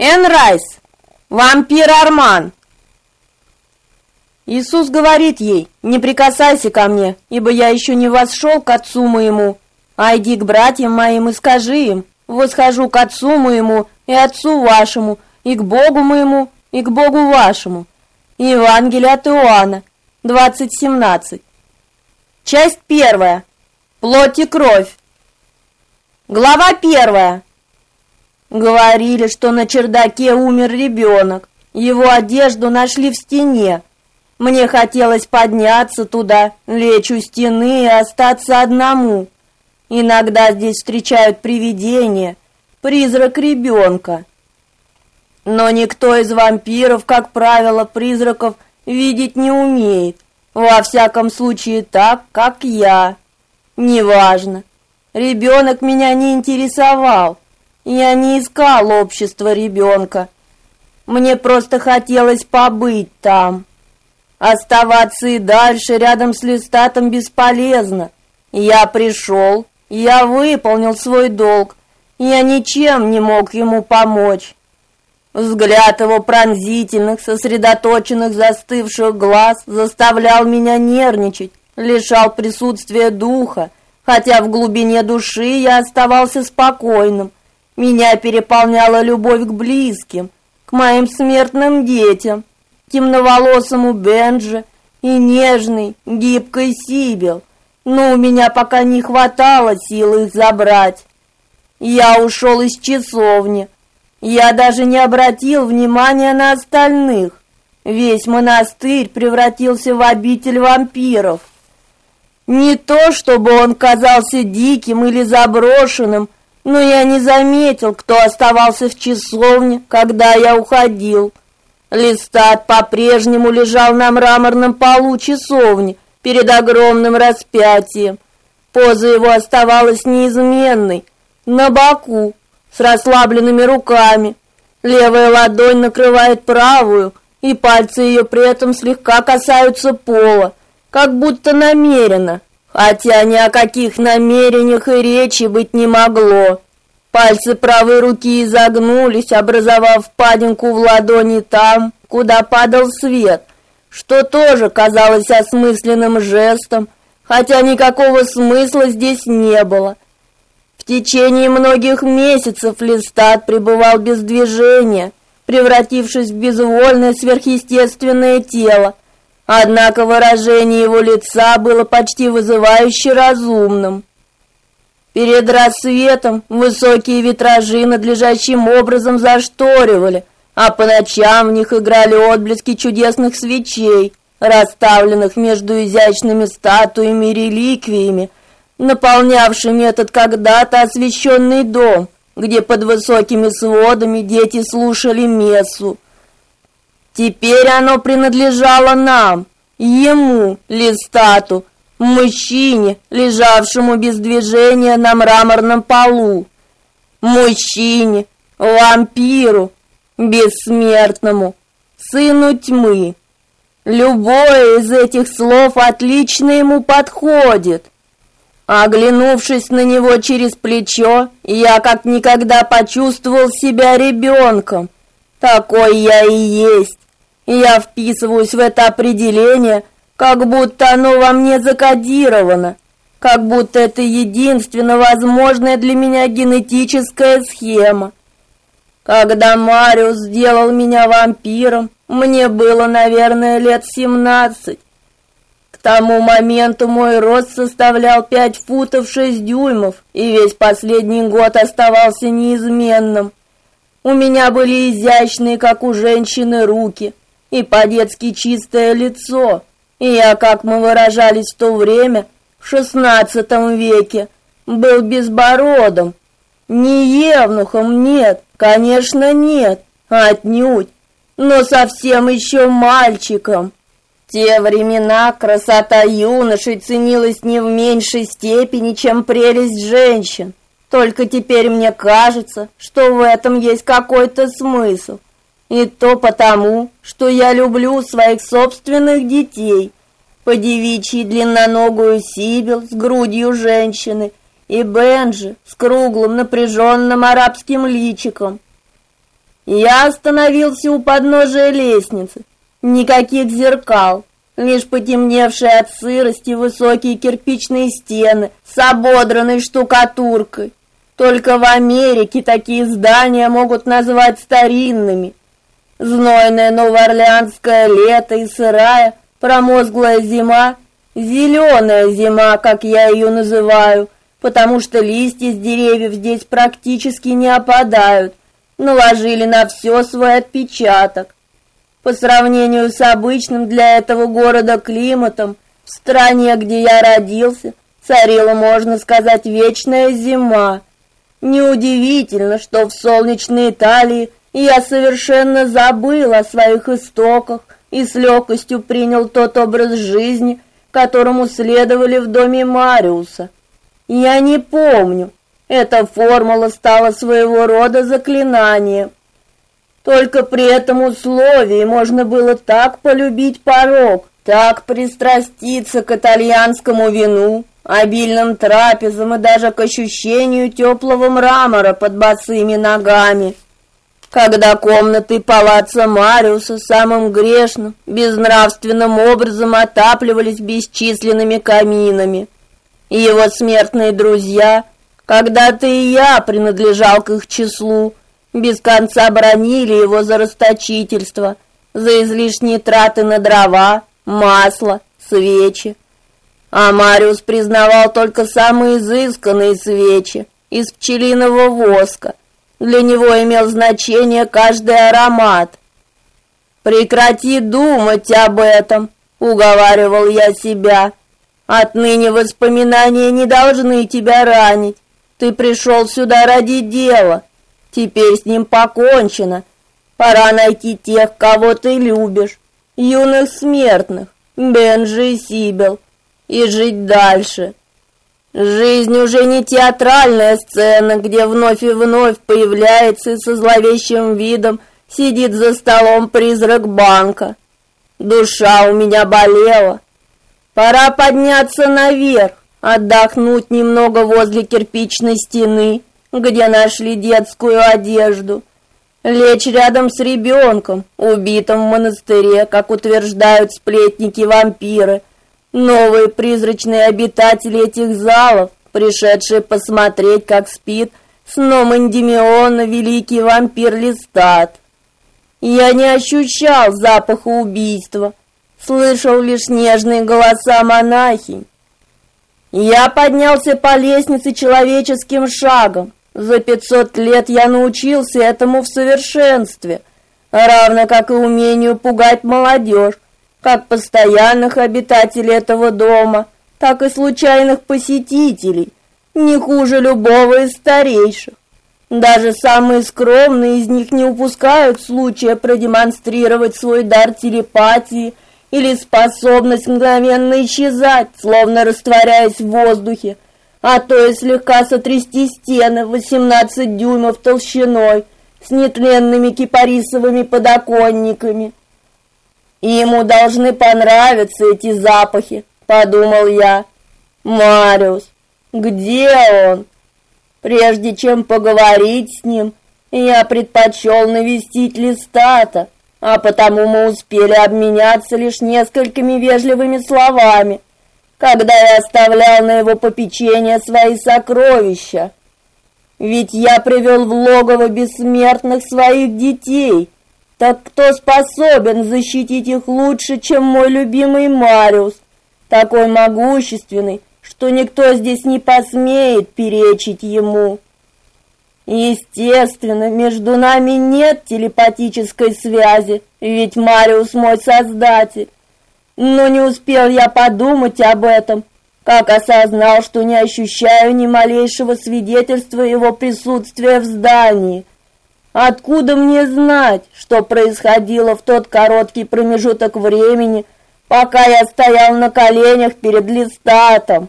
Энрайс, вампир Арман. Иисус говорит ей, не прикасайся ко мне, ибо я еще не восшел к отцу моему, а иди к братьям моим и скажи им, восхожу к отцу моему и отцу вашему, и к Богу моему, и к Богу вашему. Евангелие от Иоанна, 20:17. Часть первая. Плоть и кровь. Глава первая. Говорили, что на чердаке умер ребенок. Его одежду нашли в стене. Мне хотелось подняться туда, лечь у стены и остаться одному. Иногда здесь встречают привидения, призрак ребенка. Но никто из вампиров, как правило, призраков видеть не умеет. Во всяком случае так, как я. Неважно. Ребенок меня не интересовал. Я не искал общества ребенка. Мне просто хотелось побыть там. Оставаться и дальше рядом с Листатом бесполезно. Я пришел, я выполнил свой долг. Я ничем не мог ему помочь. Взгляд его пронзительных, сосредоточенных, застывших глаз заставлял меня нервничать, лишал присутствия духа, хотя в глубине души я оставался спокойным. Меня переполняла любовь к близким, к моим смертным детям, темноволосому Бенджи и нежной, гибкой Сибил, но у меня пока не хватало сил их забрать. Я ушел из часовни. Я даже не обратил внимания на остальных. Весь монастырь превратился в обитель вампиров. Не то, чтобы он казался диким или заброшенным, но я не заметил, кто оставался в часовне, когда я уходил. Листат по-прежнему лежал на мраморном полу часовни перед огромным распятием. Поза его оставалась неизменной, на боку, с расслабленными руками. Левая ладонь накрывает правую, и пальцы ее при этом слегка касаются пола, как будто намеренно, хотя ни о каких намерениях и речи быть не могло. Пальцы правой руки изогнулись, образовав впадинку в ладони там, куда падал свет, что тоже казалось осмысленным жестом, хотя никакого смысла здесь не было. В течение многих месяцев Листат пребывал без движения, превратившись в безвольное сверхъестественное тело. Однако выражение его лица было почти вызывающе разумным. Перед рассветом высокие витражи надлежащим образом зашторивали, а по ночам в них играли отблески чудесных свечей, расставленных между изящными статуями и реликвиями, наполнявшими этот когда-то освященный дом, где под высокими сводами дети слушали мессу. Теперь оно принадлежало нам, ему, Листату, мужчине, лежавшему без движения на мраморном полу, мужчине, вампиру, бессмертному, сыну тьмы. Любое из этих слов отлично ему подходит. Оглянувшись на него через плечо, я как никогда почувствовал себя ребенком. Такой я и есть. Я вписываюсь в это определение – как будто оно во мне закодировано, как будто это единственно возможная для меня генетическая схема. Когда Мариус сделал меня вампиром, мне было, наверное, лет семнадцать. К тому моменту мой рост составлял пять футов шесть дюймов, и весь последний год оставался неизменным. У меня были изящные, как у женщины, руки и по-детски чистое лицо. И я, как мы выражались в то время, в шестнадцатом веке, был безбородым. Не евнухом, нет, конечно, нет, отнюдь, но совсем еще мальчиком. В те времена красота юношей ценилась не в меньшей степени, чем прелесть женщин. Только теперь мне кажется, что в этом есть какой-то смысл. И то потому, что я люблю своих собственных детей, по девичьи длинноногую Сибил с грудью женщины и Бенджи с круглым напряженным арабским личиком. Я остановился у подножия лестницы. Никаких зеркал, лишь потемневшие от сырости высокие кирпичные стены с ободранной штукатуркой. Только в Америке такие здания могут назвать старинными. Знойное новоорлеанское лето и сырая, промозглая зима, зеленая зима, как я ее называю, потому что листья с деревьев здесь практически не опадают, наложили на все свой отпечаток. По сравнению с обычным для этого города климатом, в стране, где я родился, царила, можно сказать, вечная зима. Неудивительно, что в солнечной Италии я совершенно забыл о своих истоках и с легкостью принял тот образ жизни, которому следовали в доме Мариуса. Я не помню, эта формула стала своего рода заклинанием. Только при этом условии можно было так полюбить порог, так пристраститься к итальянскому вину, обильным трапезам и даже к ощущению теплого мрамора под босыми ногами. Когда комнаты палаца Мариуса самым грешным, безнравственным образом отапливались бесчисленными каминами, и его смертные друзья – когда-то и я принадлежал к их числу, без конца бронили его за расточительство, за излишние траты на дрова, масло, свечи. А Мариус признавал только самые изысканные свечи из пчелиного воска. Для него имел значение каждый аромат. Прекрати думать об этом, уговаривал я себя. Отныне воспоминания не должны тебя ранить. Ты пришел сюда ради дела. Теперь с ним покончено. Пора найти тех, кого ты любишь, юных смертных, Бенжи и Сибел, и жить дальше. Жизнь уже не театральная сцена, где вновь и вновь появляется и со зловещим видом сидит за столом призрак банка. Душа у меня болела. Пора подняться наверх, отдохнуть немного возле кирпичной стены, где нашли детскую одежду, лечь рядом с ребенком, убитым в монастыре, как утверждают сплетники-вампиры, новые призрачные обитатели этих залов, пришедшие посмотреть, как спит сном Эндимиона великий вампир Листат. Я не ощущал запаха убийства, слышал лишь нежные голоса монахинь, я поднялся по лестнице человеческим шагом. За пятьсот лет я научился этому в совершенстве, равно как и умению пугать молодежь, как постоянных обитателей этого дома, так и случайных посетителей, не хуже любого из старейших. Даже самые скромные из них не упускают случая продемонстрировать свой дар телепатии – или способность мгновенно исчезать, словно растворяясь в воздухе, а то и слегка сотрясти стены 18 дюймов толщиной с нетленными кипарисовыми подоконниками. И ему должны понравиться эти запахи, подумал я. Мариус, где он? Прежде чем поговорить с ним, я предпочел навестить Листата а потому мы успели обменяться лишь несколькими вежливыми словами, когда я оставлял на его попечение свои сокровища. Ведь я привел в логово бессмертных своих детей. Так кто способен защитить их лучше, чем мой любимый Мариус, такой могущественный, что никто здесь не посмеет перечить ему? Естественно, между нами нет телепатической связи, ведь Мариус мой создатель. Но не успел я подумать об этом, как осознал, что не ощущаю ни малейшего свидетельства его присутствия в здании. Откуда мне знать, что происходило в тот короткий промежуток времени, пока я стоял на коленях перед листатом?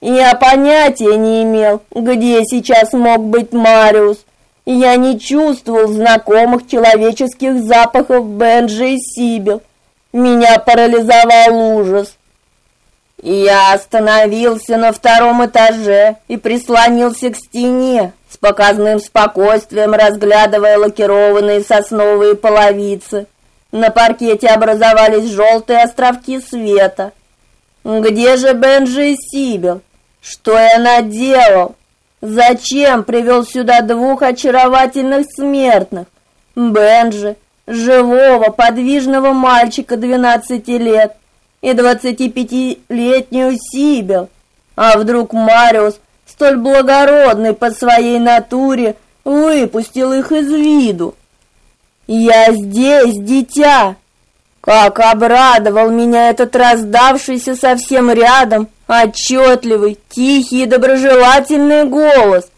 Я понятия не имел, где сейчас мог быть Мариус. Я не чувствовал знакомых человеческих запахов Бенджи и Сибил. Меня парализовал ужас. Я остановился на втором этаже и прислонился к стене, с показным спокойствием разглядывая лакированные сосновые половицы. На паркете образовались желтые островки света. Где же Бенджи и Сибил? Что я наделал? Зачем привел сюда двух очаровательных смертных? Бенджи, живого, подвижного мальчика 12 лет и 25-летнюю Сибил. А вдруг Мариус, столь благородный по своей натуре, выпустил их из виду? Я здесь, дитя. Как обрадовал меня этот раздавшийся совсем рядом отчетливый, тихий и доброжелательный голос.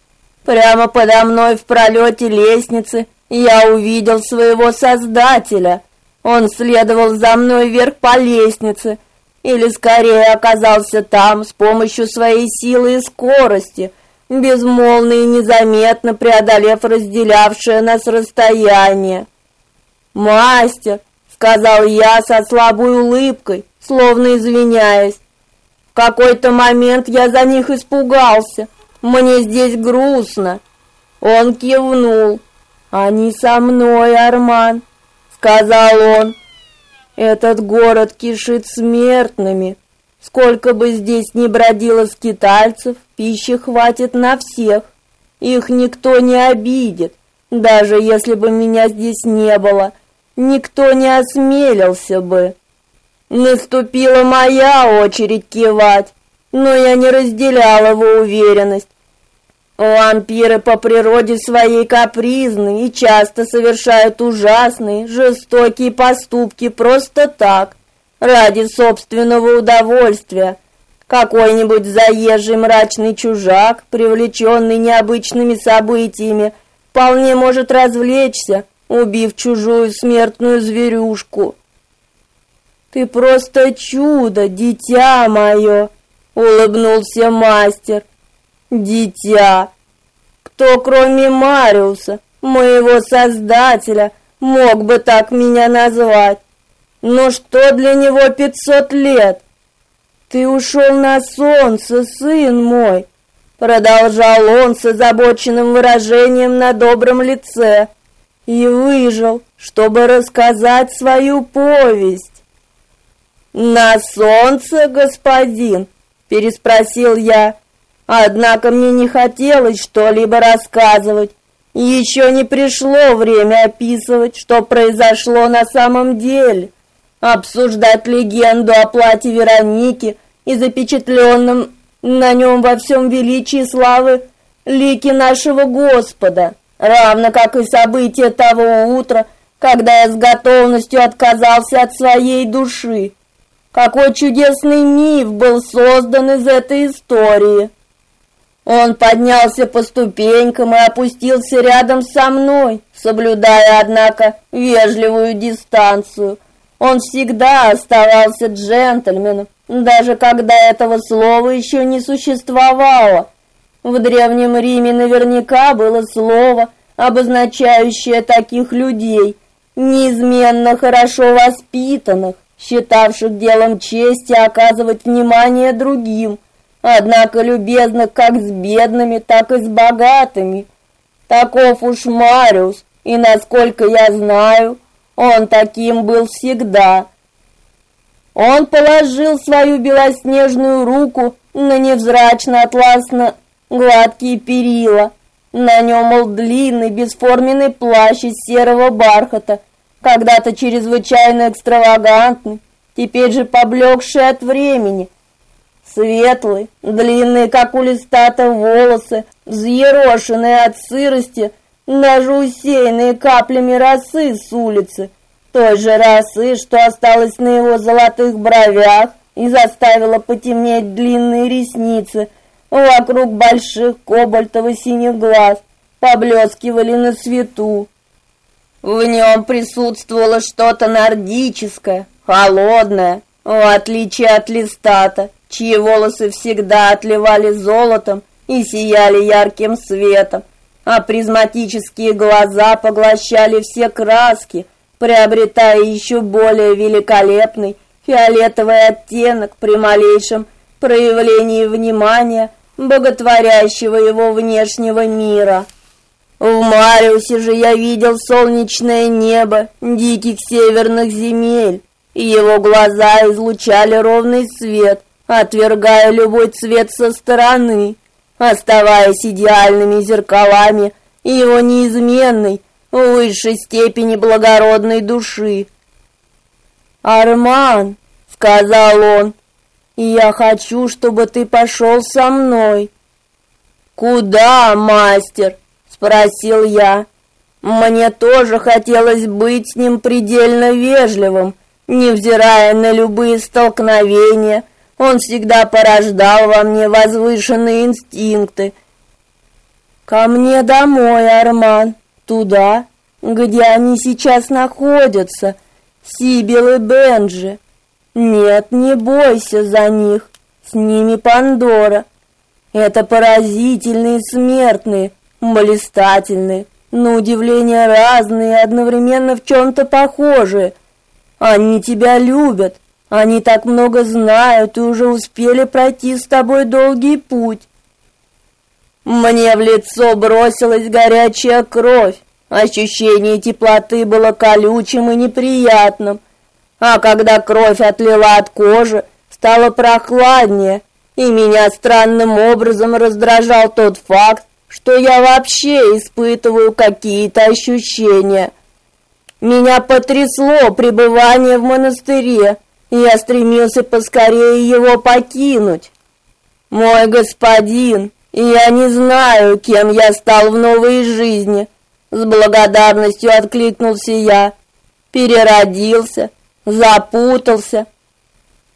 Прямо подо мной в пролете лестницы я увидел своего Создателя. Он следовал за мной вверх по лестнице, или скорее оказался там с помощью своей силы и скорости, безмолвно и незаметно преодолев разделявшее нас расстояние. «Мастер!» — сказал я со слабой улыбкой, словно извиняясь какой-то момент я за них испугался. Мне здесь грустно. Он кивнул. Они со мной, Арман, сказал он. Этот город кишит смертными. Сколько бы здесь ни бродило скитальцев, пищи хватит на всех. Их никто не обидит, даже если бы меня здесь не было. Никто не осмелился бы. Наступила моя очередь кивать, но я не разделяла его уверенность. Вампиры по природе своей капризны и часто совершают ужасные, жестокие поступки просто так, ради собственного удовольствия. Какой-нибудь заезжий мрачный чужак, привлеченный необычными событиями, вполне может развлечься, убив чужую смертную зверюшку. Ты просто чудо, дитя мое, улыбнулся мастер. Дитя. Кто кроме Мариуса, моего создателя, мог бы так меня назвать? Но что для него пятьсот лет? Ты ушел на солнце, сын мой, продолжал он с озабоченным выражением на добром лице, и выжил, чтобы рассказать свою повесть. На солнце, господин, переспросил я. Однако мне не хотелось что-либо рассказывать. Еще не пришло время описывать, что произошло на самом деле. Обсуждать легенду о платье Вероники и запечатленном на нем во всем величии славы лики нашего Господа, равно как и события того утра, когда я с готовностью отказался от своей души. Какой чудесный миф был создан из этой истории. Он поднялся по ступенькам и опустился рядом со мной, соблюдая, однако, вежливую дистанцию. Он всегда оставался джентльменом, даже когда этого слова еще не существовало. В Древнем Риме наверняка было слово, обозначающее таких людей, неизменно хорошо воспитанных, считавших делом чести оказывать внимание другим, однако любезных как с бедными, так и с богатыми. Таков уж Мариус, и насколько я знаю, он таким был всегда. Он положил свою белоснежную руку на невзрачно атласно гладкие перила. На нем был длинный бесформенный плащ из серого бархата, когда-то чрезвычайно экстравагантный, теперь же поблекший от времени. Светлый, длинные, как у листата, волосы, взъерошенные от сырости, даже усеянные каплями росы с улицы, той же росы, что осталось на его золотых бровях и заставила потемнеть длинные ресницы, вокруг больших кобальтово-синих глаз, поблескивали на свету. В нем присутствовало что-то нордическое, холодное, в отличие от листата, чьи волосы всегда отливали золотом и сияли ярким светом, а призматические глаза поглощали все краски, приобретая еще более великолепный фиолетовый оттенок при малейшем проявлении внимания боготворящего его внешнего мира. В Мариусе же я видел солнечное небо диких северных земель, и его глаза излучали ровный свет, отвергая любой цвет со стороны, оставаясь идеальными зеркалами его неизменной, в высшей степени благородной души. «Арман», — сказал он, — «я хочу, чтобы ты пошел со мной». «Куда, мастер?» — спросил я. Мне тоже хотелось быть с ним предельно вежливым, невзирая на любые столкновения. Он всегда порождал во мне возвышенные инстинкты. «Ко мне домой, Арман, туда, где они сейчас находятся», Сибил и Бенджи. Нет, не бойся за них. С ними Пандора. Это поразительные смертные, блистательные, на удивление разные, одновременно в чем то похожие. Они тебя любят. Они так много знают и уже успели пройти с тобой долгий путь. Мне в лицо бросилась горячая кровь. Ощущение теплоты было колючим и неприятным, а когда кровь отлила от кожи, стало прохладнее, и меня странным образом раздражал тот факт, что я вообще испытываю какие-то ощущения. Меня потрясло пребывание в монастыре, я стремился поскорее его покинуть. Мой господин, я не знаю, кем я стал в новой жизни, с благодарностью откликнулся я. Переродился, запутался.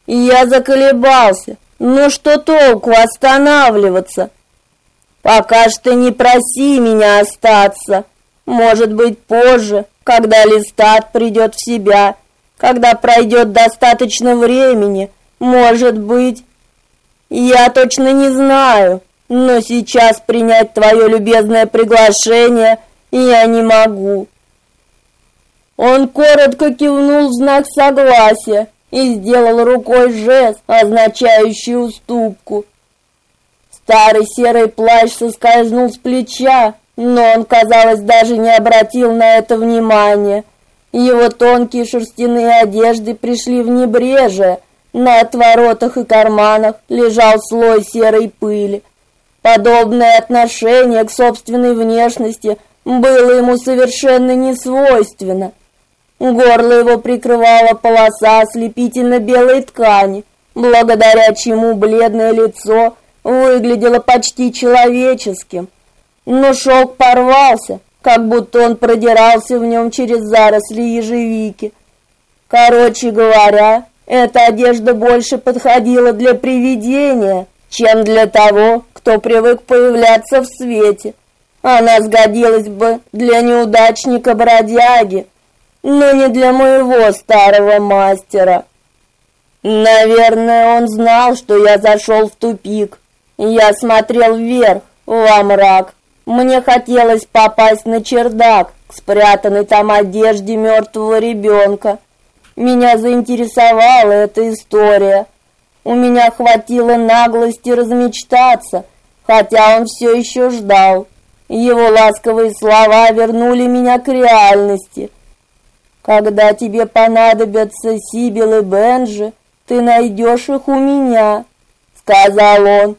Я заколебался. Ну что толку останавливаться? Пока что не проси меня остаться. Может быть, позже, когда Листат придет в себя, когда пройдет достаточно времени, может быть. Я точно не знаю, но сейчас принять твое любезное приглашение – я не могу. Он коротко кивнул в знак согласия и сделал рукой жест, означающий уступку. Старый серый плащ соскользнул с плеча, но он, казалось, даже не обратил на это внимания. Его тонкие шерстяные одежды пришли в небрежие, на отворотах и карманах лежал слой серой пыли. Подобное отношение к собственной внешности – было ему совершенно не свойственно. Горло его прикрывала полоса ослепительно белой ткани, благодаря чему бледное лицо выглядело почти человеческим. Но шелк порвался, как будто он продирался в нем через заросли ежевики. Короче говоря, эта одежда больше подходила для привидения, чем для того, кто привык появляться в свете. Она сгодилась бы для неудачника-бродяги, но не для моего старого мастера. Наверное, он знал, что я зашел в тупик. Я смотрел вверх, во мрак. Мне хотелось попасть на чердак, к спрятанной там одежде мертвого ребенка. Меня заинтересовала эта история. У меня хватило наглости размечтаться, хотя он все еще ждал. Его ласковые слова вернули меня к реальности. Когда тебе понадобятся Сибил и Бенджи, ты найдешь их у меня, сказал он.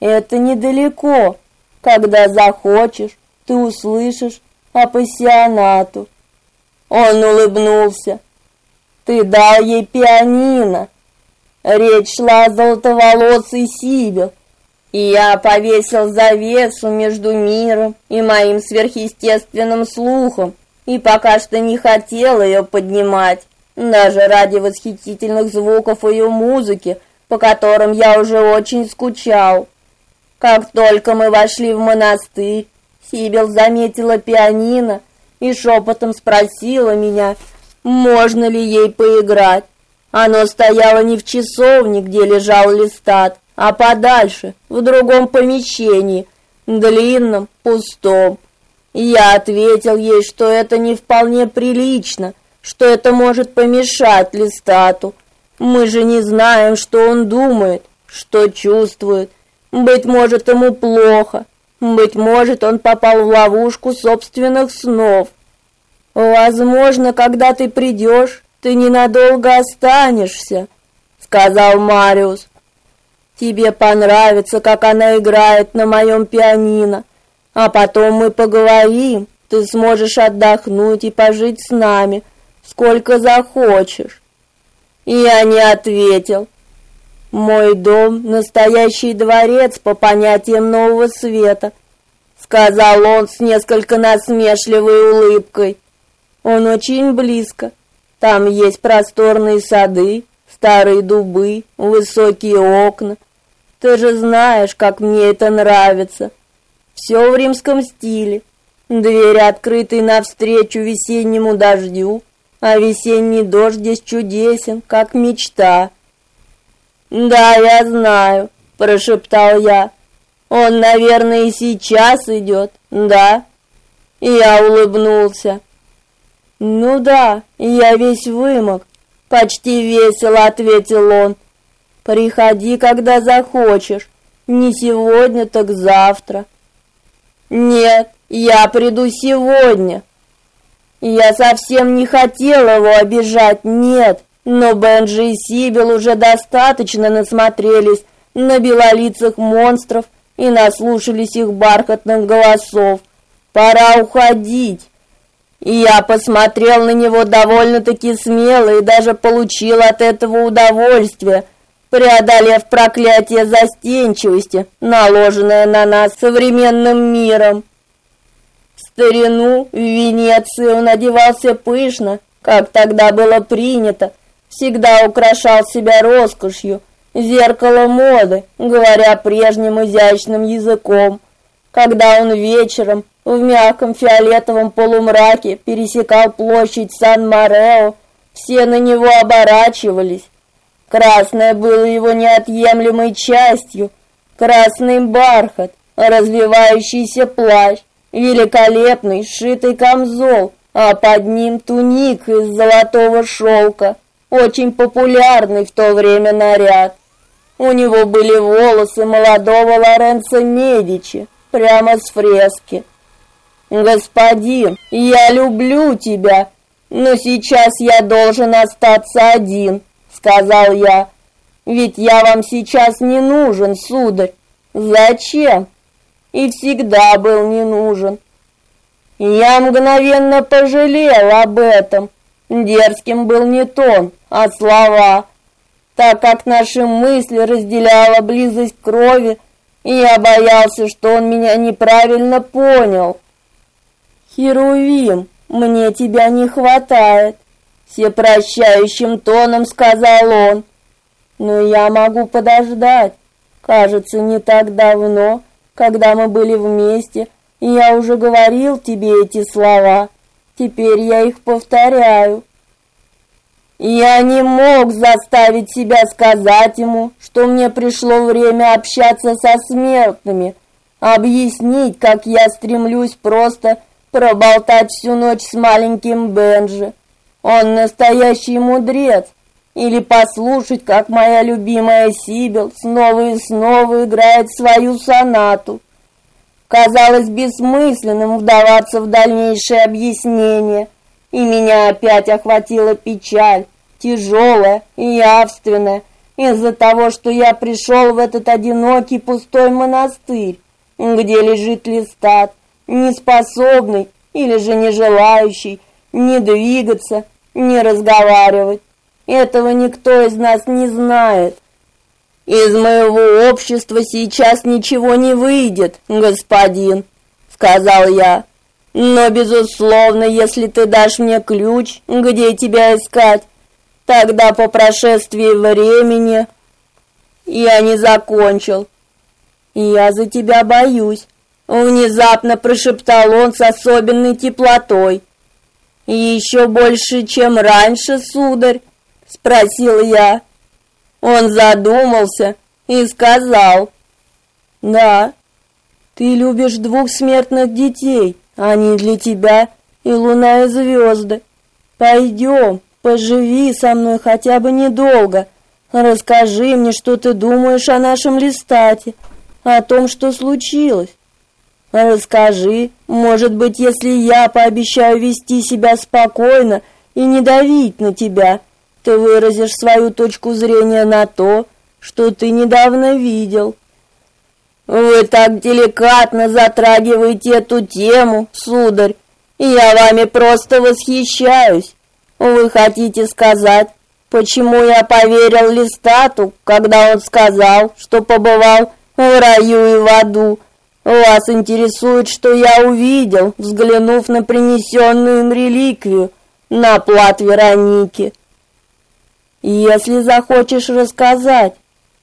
Это недалеко. Когда захочешь, ты услышишь о пассионату. Он улыбнулся. Ты дал ей пианино. Речь шла о золотоволосой Сибил, и я повесил завесу между миром и моим сверхъестественным слухом, и пока что не хотел ее поднимать, даже ради восхитительных звуков ее музыки, по которым я уже очень скучал. Как только мы вошли в монастырь, Сибил заметила пианино и шепотом спросила меня, можно ли ей поиграть. Оно стояло не в часовне, где лежал листат, а подальше, в другом помещении, длинном, пустом. Я ответил ей, что это не вполне прилично, что это может помешать Листату. Мы же не знаем, что он думает, что чувствует, Быть может, ему плохо. Быть может, он попал в ловушку собственных снов. Возможно, когда ты придешь, ты ненадолго останешься, сказал Мариус. Тебе понравится, как она играет на моем пианино, а потом мы поговорим. Ты сможешь отдохнуть и пожить с нами, сколько захочешь. Я не ответил. Мой дом настоящий дворец по понятиям нового света, сказал он с несколько насмешливой улыбкой. Он очень близко. Там есть просторные сады, старые дубы, высокие окна. Ты же знаешь, как мне это нравится. Все в римском стиле. Двери открыты навстречу весеннему дождю, а весенний дождь здесь чудесен, как мечта. Да, я знаю, прошептал я. Он, наверное, и сейчас идет, да? И я улыбнулся. Ну да, я весь вымок, почти весело ответил он. Приходи, когда захочешь. Не сегодня, так завтра. Нет, я приду сегодня. Я совсем не хотел его обижать, нет. Но Бенджи и Сибил уже достаточно насмотрелись на белолицых монстров и наслушались их бархатных голосов. Пора уходить. И я посмотрел на него довольно-таки смело и даже получил от этого удовольствие, преодолев проклятие застенчивости, наложенное на нас современным миром. В старину в Венеции он одевался пышно, как тогда было принято, всегда украшал себя роскошью, зеркало моды, говоря прежним изящным языком. Когда он вечером в мягком фиолетовом полумраке пересекал площадь Сан-Марео, все на него оборачивались. Красное было его неотъемлемой частью, красный бархат, развивающийся плащ, великолепный сшитый камзол, а под ним туник из золотого шелка очень популярный в то время наряд. У него были волосы молодого Лоренцо Медичи, прямо с фрески. Господин, я люблю тебя, но сейчас я должен остаться один, сказал я. Ведь я вам сейчас не нужен, сударь. Зачем? И всегда был не нужен. Я мгновенно пожалел об этом. Дерзким был не тон, а слова. Так как наши мысли разделяла близость крови, и я боялся, что он меня неправильно понял. Херувим, мне тебя не хватает, всепрощающим тоном сказал он. Но я могу подождать. Кажется, не так давно, когда мы были вместе, и я уже говорил тебе эти слова. Теперь я их повторяю. Я не мог заставить себя сказать ему, что мне пришло время общаться со смертными, объяснить, как я стремлюсь просто проболтать всю ночь с маленьким Бенджи. Он настоящий мудрец. Или послушать, как моя любимая Сибил снова и снова играет свою сонату. Казалось бессмысленным вдаваться в дальнейшее объяснение, и меня опять охватила печаль, тяжелая и явственная, из-за того, что я пришел в этот одинокий пустой монастырь, где лежит листат, неспособный или же не желающий ни двигаться, ни разговаривать. Этого никто из нас не знает. Из моего общества сейчас ничего не выйдет, господин, сказал я. Но безусловно, если ты дашь мне ключ, где тебя искать, тогда по прошествии времени я не закончил. Я за тебя боюсь, внезапно прошептал он с особенной теплотой. Еще больше, чем раньше, сударь, спросил я. Он задумался и сказал: "Да, ты любишь двух смертных детей, они для тебя и луна и звезды. Пойдем, поживи со мной хотя бы недолго. Расскажи мне, что ты думаешь о нашем листате, о том, что случилось. Расскажи, может быть, если я пообещаю вести себя спокойно и не давить на тебя, ты выразишь свою точку зрения на то, что ты недавно видел. Вы так деликатно затрагиваете эту тему, сударь, я вами просто восхищаюсь. Вы хотите сказать, почему я поверил Листату, когда он сказал, что побывал в раю и в аду? Вас интересует, что я увидел, взглянув на принесенную им реликвию на плат Вероники. Если захочешь рассказать,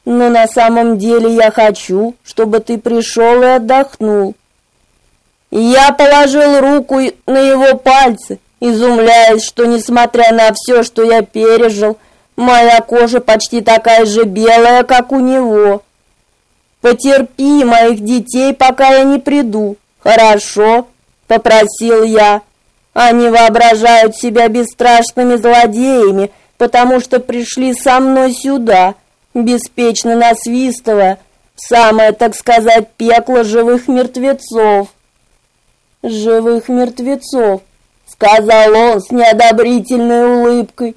но на самом деле я хочу, чтобы ты пришел и отдохнул. Я положил руку на его пальцы, изумляясь, что несмотря на все, что я пережил, моя кожа почти такая же белая, как у него. Потерпи моих детей, пока я не приду. Хорошо, попросил я. Они воображают себя бесстрашными злодеями, потому что пришли со мной сюда беспечно насвистывая в самое, так сказать, пекло живых мертвецов. Живых мертвецов, сказал он с неодобрительной улыбкой.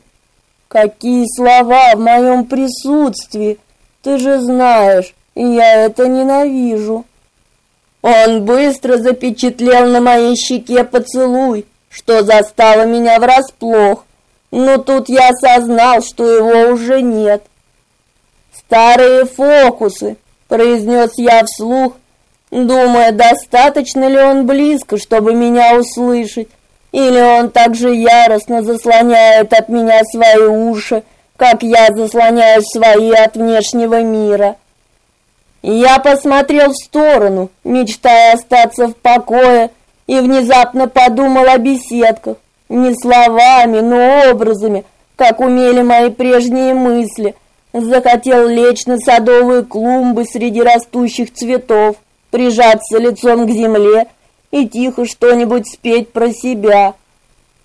Какие слова в моем присутствии. Ты же знаешь, я это ненавижу. Он быстро запечатлел на моей щеке поцелуй, что застало меня врасплох. Но тут я осознал, что его уже нет. Старые фокусы, произнес я вслух, думая, достаточно ли он близко, чтобы меня услышать, или он так же яростно заслоняет от меня свои уши, как я заслоняю свои от внешнего мира. Я посмотрел в сторону, мечтая остаться в покое, и внезапно подумал о беседках, не словами, но образами, как умели мои прежние мысли – захотел лечь на садовые клумбы среди растущих цветов, прижаться лицом к земле и тихо что-нибудь спеть про себя.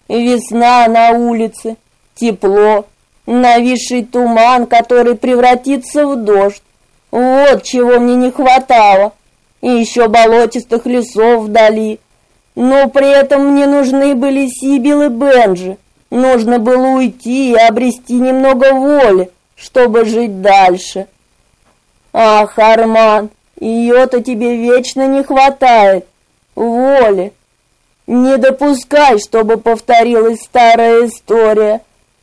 Весна на улице, тепло, нависший туман, который превратится в дождь. Вот чего мне не хватало. И еще болотистых лесов вдали. Но при этом мне нужны были Сибил и Бенджи. Нужно было уйти и обрести немного воли чтобы жить дальше. Ах, Арман, ее-то тебе вечно не хватает. Воли. Не допускай, чтобы повторилась старая история.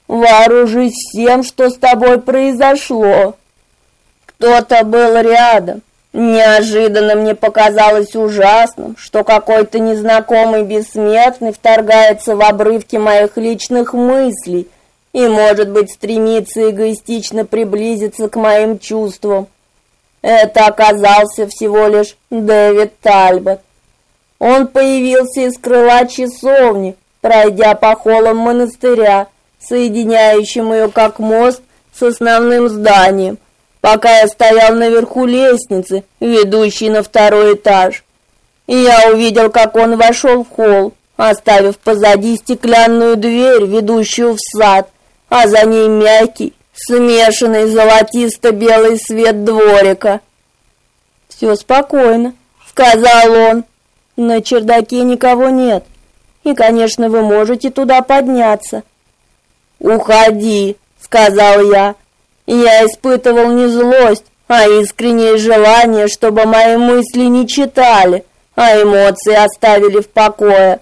Вооружись всем, что с тобой произошло. Кто-то был рядом. Неожиданно мне показалось ужасным, что какой-то незнакомый бессмертный вторгается в обрывки моих личных мыслей и, может быть, стремится эгоистично приблизиться к моим чувствам. Это оказался всего лишь Дэвид Тальбот. Он появился из крыла часовни, пройдя по холлам монастыря, соединяющим ее как мост с основным зданием, пока я стоял наверху лестницы, ведущей на второй этаж. И я увидел, как он вошел в холл, оставив позади стеклянную дверь, ведущую в сад, а за ней мягкий, смешанный золотисто-белый свет дворика. «Все спокойно», — сказал он. «На чердаке никого нет, и, конечно, вы можете туда подняться». «Уходи», — сказал я. Я испытывал не злость, а искреннее желание, чтобы мои мысли не читали, а эмоции оставили в покое.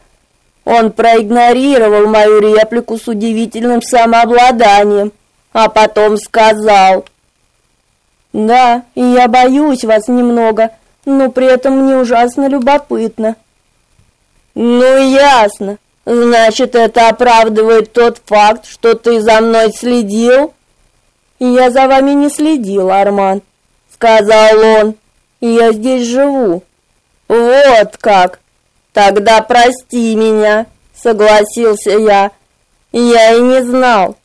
Он проигнорировал мою реплику с удивительным самообладанием, а потом сказал: "Да, и я боюсь вас немного, но при этом мне ужасно любопытно". Ну ясно. Значит, это оправдывает тот факт, что ты за мной следил? Я за вами не следил, Арман, сказал он. Я здесь живу. Вот как. Тогда прости меня, согласился я. Я и не знал.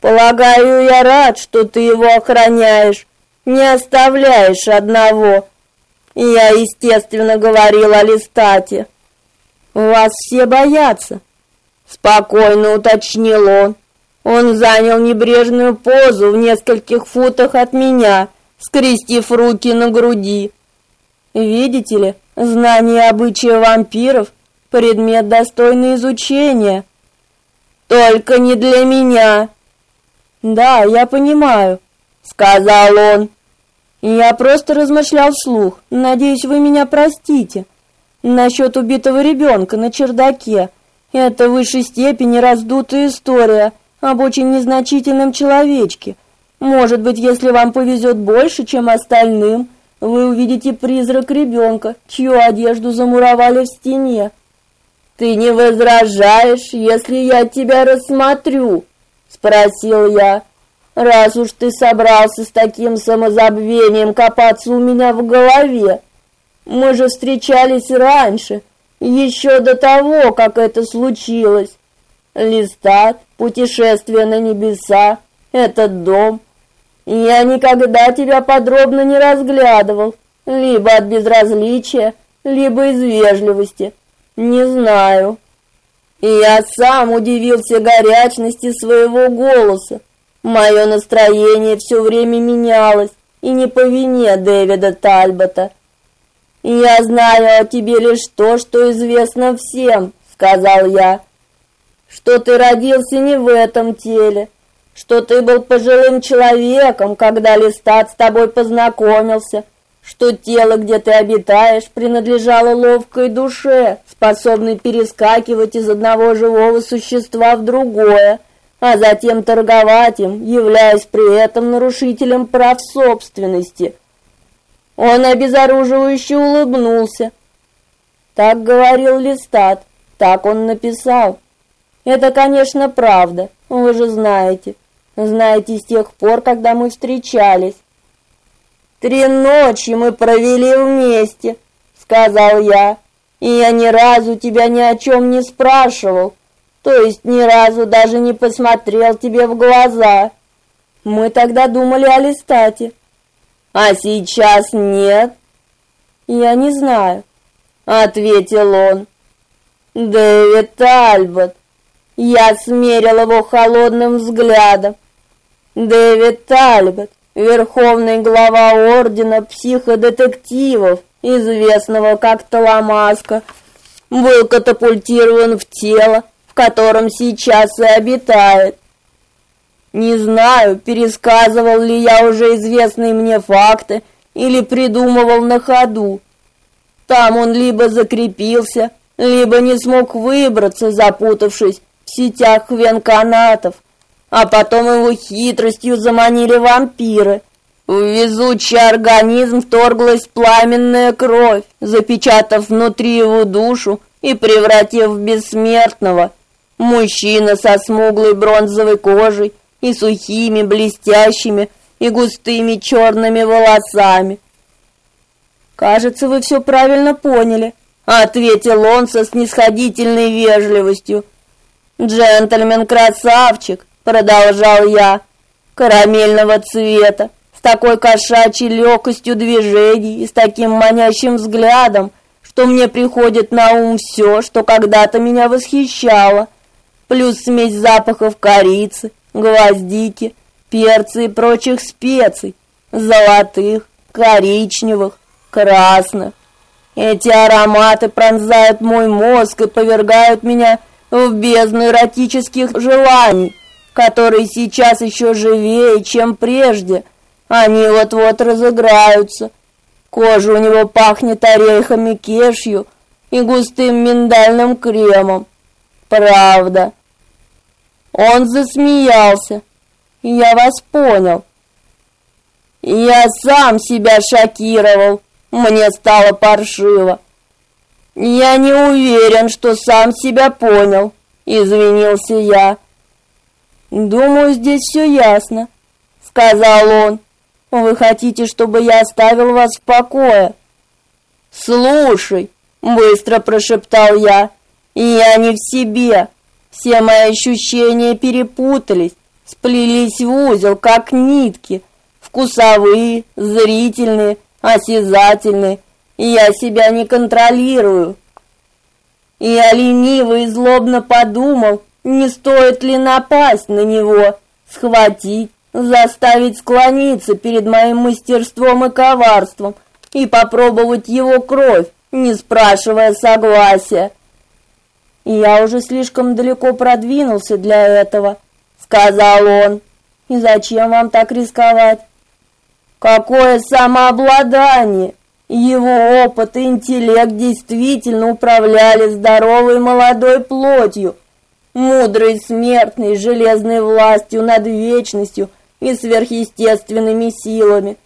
Полагаю, я рад, что ты его охраняешь, не оставляешь одного. Я, естественно, говорил о Листате. Вас все боятся, спокойно уточнил он. Он занял небрежную позу в нескольких футах от меня, скрестив руки на груди. Видите ли, знание обычаев вампиров – предмет достойный изучения. Только не для меня. Да, я понимаю, сказал он. Я просто размышлял вслух. Надеюсь, вы меня простите. Насчет убитого ребенка на чердаке. Это в высшей степени раздутая история об очень незначительном человечке. Может быть, если вам повезет больше, чем остальным, вы увидите призрак ребенка, чью одежду замуровали в стене. Ты не возражаешь, если я тебя рассмотрю? спросил я. Раз уж ты собрался с таким самозабвением копаться у меня в голове. Мы же встречались раньше, еще до того, как это случилось. Листат, путешествие на небеса, этот дом — я никогда тебя подробно не разглядывал, либо от безразличия, либо из вежливости. Не знаю. И я сам удивился горячности своего голоса. Мое настроение все время менялось, и не по вине Дэвида Тальбота. «Я знаю о тебе лишь то, что известно всем», — сказал я, — «что ты родился не в этом теле, что ты был пожилым человеком, когда Листат с тобой познакомился, что тело, где ты обитаешь, принадлежало ловкой душе, способной перескакивать из одного живого существа в другое, а затем торговать им, являясь при этом нарушителем прав собственности. Он обезоруживающе улыбнулся. Так говорил Листат, так он написал. Это, конечно, правда, вы же знаете. Знаете, с тех пор, когда мы встречались. Три ночи мы провели вместе, сказал я. И я ни разу тебя ни о чем не спрашивал, то есть ни разу даже не посмотрел тебе в глаза. Мы тогда думали о Листате. А сейчас нет? Я не знаю, ответил он. Дэвид Альбот. Я смерил его холодным взглядом. Дэвид Тальбот, верховный глава ордена психодетективов, известного как Таламаска, был катапультирован в тело, в котором сейчас и обитает. Не знаю, пересказывал ли я уже известные мне факты или придумывал на ходу. Там он либо закрепился, либо не смог выбраться, запутавшись сетях венканатов, а потом его хитростью заманили вампиры. В везучий организм вторглась пламенная кровь, запечатав внутри его душу и превратив в бессмертного. Мужчина со смуглой бронзовой кожей и сухими, блестящими и густыми черными волосами. «Кажется, вы все правильно поняли», — ответил он со снисходительной вежливостью. «Джентльмен-красавчик, продолжал я, карамельного цвета, с такой кошачьей легкостью движений и с таким манящим взглядом, что мне приходит на ум все, что когда-то меня восхищало, плюс смесь запахов корицы, гвоздики, перца и прочих специй, золотых, коричневых, красных. Эти ароматы пронзают мой мозг и повергают меня в бездну эротических желаний который сейчас еще живее, чем прежде. Они вот-вот разыграются. Кожа у него пахнет орехами кешью и густым миндальным кремом. Правда. Он засмеялся. Я вас понял. Я сам себя шокировал. Мне стало паршиво. Я не уверен, что сам себя понял, извинился я. Думаю, здесь все ясно, сказал он. Вы хотите, чтобы я оставил вас в покое? Слушай, быстро прошептал я. Я не в себе. Все мои ощущения перепутались, сплелись в узел, как нитки, вкусовые, зрительные, осязательные. Я себя не контролирую. Я лениво и злобно подумал, не стоит ли напасть на него, схватить, заставить склониться перед моим мастерством и коварством, и попробовать его кровь, не спрашивая согласия. Я уже слишком далеко продвинулся для этого, сказал он. И зачем вам так рисковать? Какое самообладание! Его опыт и интеллект действительно управляли здоровой молодой плотью, мудрой смертной железной властью над вечностью и сверхъестественными силами.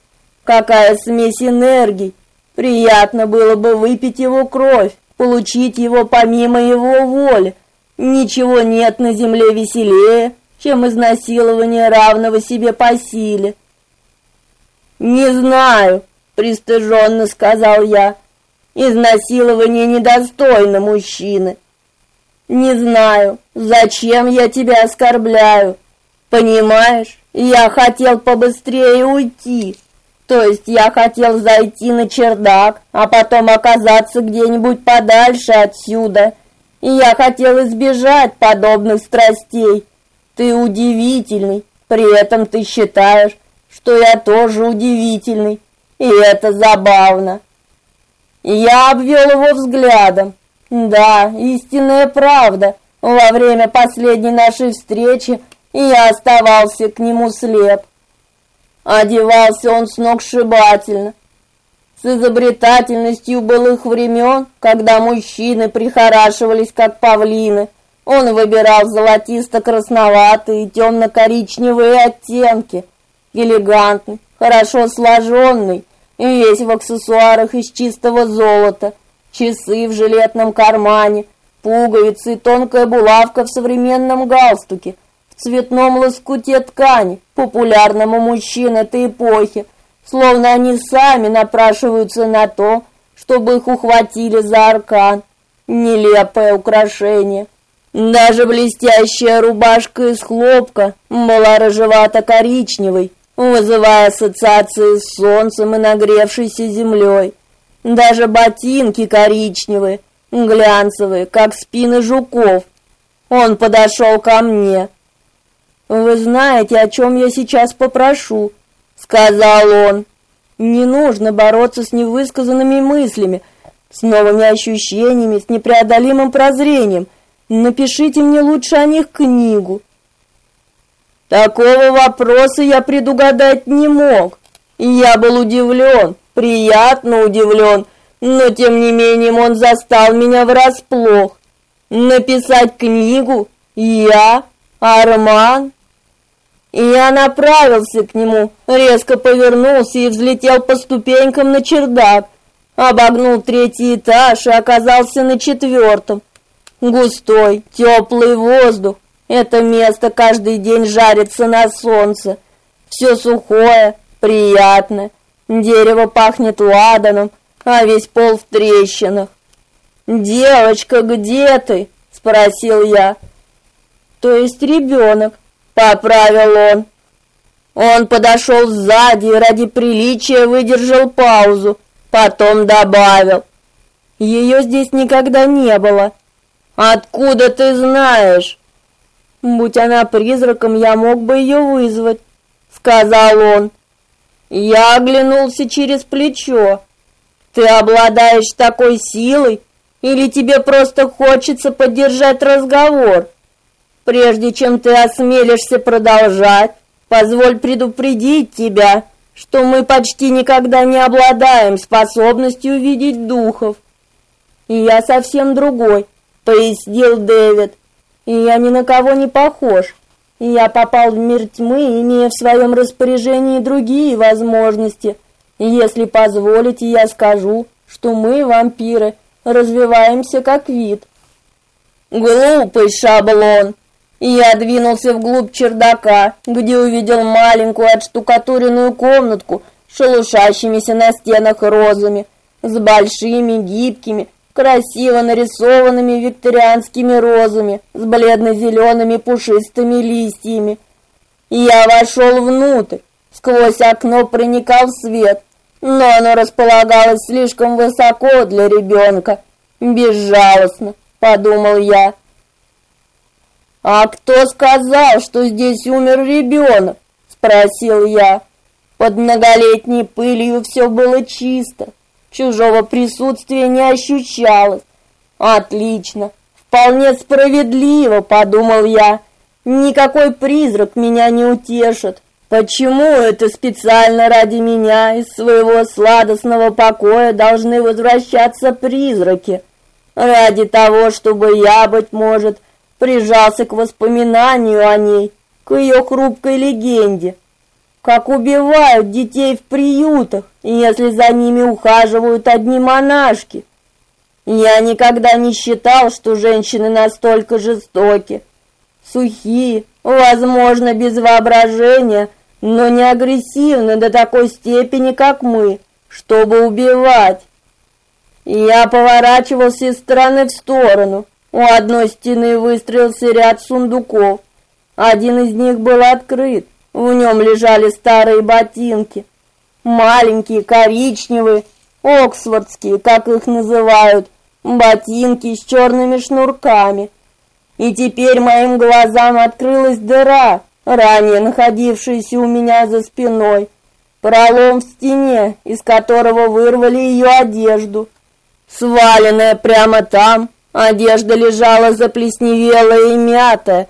Какая смесь энергий! Приятно было бы выпить его кровь, получить его помимо его воли. Ничего нет на земле веселее, чем изнасилование равного себе по силе. Не знаю, пристыженно сказал я. Изнасилование недостойно мужчины. Не знаю, зачем я тебя оскорбляю. Понимаешь, я хотел побыстрее уйти. То есть я хотел зайти на чердак, а потом оказаться где-нибудь подальше отсюда. И я хотел избежать подобных страстей. Ты удивительный, при этом ты считаешь, что я тоже удивительный, и это забавно. Я обвел его взглядом. Да, истинная правда. Во время последней нашей встречи я оставался к нему слеп. Одевался он сногсшибательно. С изобретательностью былых времен, когда мужчины прихорашивались как павлины, он выбирал золотисто-красноватые и темно-коричневые оттенки, элегантный, хорошо сложенный, весь в аксессуарах из чистого золота, часы в жилетном кармане, пуговицы и тонкая булавка в современном галстуке, в цветном лоскуте ткани, популярном у мужчин этой эпохи, словно они сами напрашиваются на то, чтобы их ухватили за аркан. Нелепое украшение. Даже блестящая рубашка из хлопка была рыжевато-коричневой, вызывая ассоциации с солнцем и нагревшейся землей. Даже ботинки коричневые, глянцевые, как спины жуков. Он подошел ко мне. Вы знаете, о чем я сейчас попрошу, сказал он. Не нужно бороться с невысказанными мыслями, с новыми ощущениями, с непреодолимым прозрением. Напишите мне лучше о них книгу. Такого вопроса я предугадать не мог. Я был удивлен, приятно удивлен, но тем не менее он застал меня врасплох. Написать книгу я, Арман, и я направился к нему, резко повернулся и взлетел по ступенькам на чердак, обогнул третий этаж и оказался на четвертом. Густой, теплый воздух. Это место каждый день жарится на солнце. Все сухое, приятное. Дерево пахнет ладаном, а весь пол в трещинах. «Девочка, где ты?» — спросил я. «То есть ребенок», — поправил он. Он подошел сзади и ради приличия выдержал паузу, потом добавил. «Ее здесь никогда не было». Откуда ты знаешь? Будь она призраком, я мог бы ее вызвать, сказал он. Я оглянулся через плечо. Ты обладаешь такой силой или тебе просто хочется поддержать разговор? Прежде чем ты осмелишься продолжать, позволь предупредить тебя, что мы почти никогда не обладаем способностью видеть духов. И я совсем другой пояснил Дэвид. И я ни на кого не похож. И я попал в мир тьмы, имея в своем распоряжении другие возможности. И если позволите, я скажу, что мы, вампиры, развиваемся как вид. Глупый шаблон. И я двинулся вглубь чердака, где увидел маленькую отштукатуренную комнатку с шелушащимися на стенах розами, с большими гибкими красиво нарисованными викторианскими розами с бледно-зелеными пушистыми листьями. Я вошел внутрь. Сквозь окно проникал свет, но оно располагалось слишком высоко для ребенка. Безжалостно, подумал я. А кто сказал, что здесь умер ребенок? спросил я. Под многолетней пылью все было чисто, чужого присутствия не ощущалось. Отлично, вполне справедливо, подумал я. Никакой призрак меня не утешит. Почему это специально ради меня из своего сладостного покоя должны возвращаться призраки? Ради того, чтобы я, быть может, прижался к воспоминанию о ней, к ее хрупкой легенде. Как убивают детей в приютах, если за ними ухаживают одни монашки. Я никогда не считал, что женщины настолько жестоки. Сухие, возможно, без воображения, но не агрессивны до такой степени, как мы, чтобы убивать. Я поворачивался из стороны в сторону. У одной стены выстроился ряд сундуков. Один из них был открыт. В нем лежали старые ботинки. Маленькие, коричневые, оксфордские, как их называют, ботинки с черными шнурками. И теперь моим глазам открылась дыра, ранее находившаяся у меня за спиной, пролом в стене, из которого вырвали ее одежду. Сваленная прямо там, одежда лежала заплесневелая и мятая.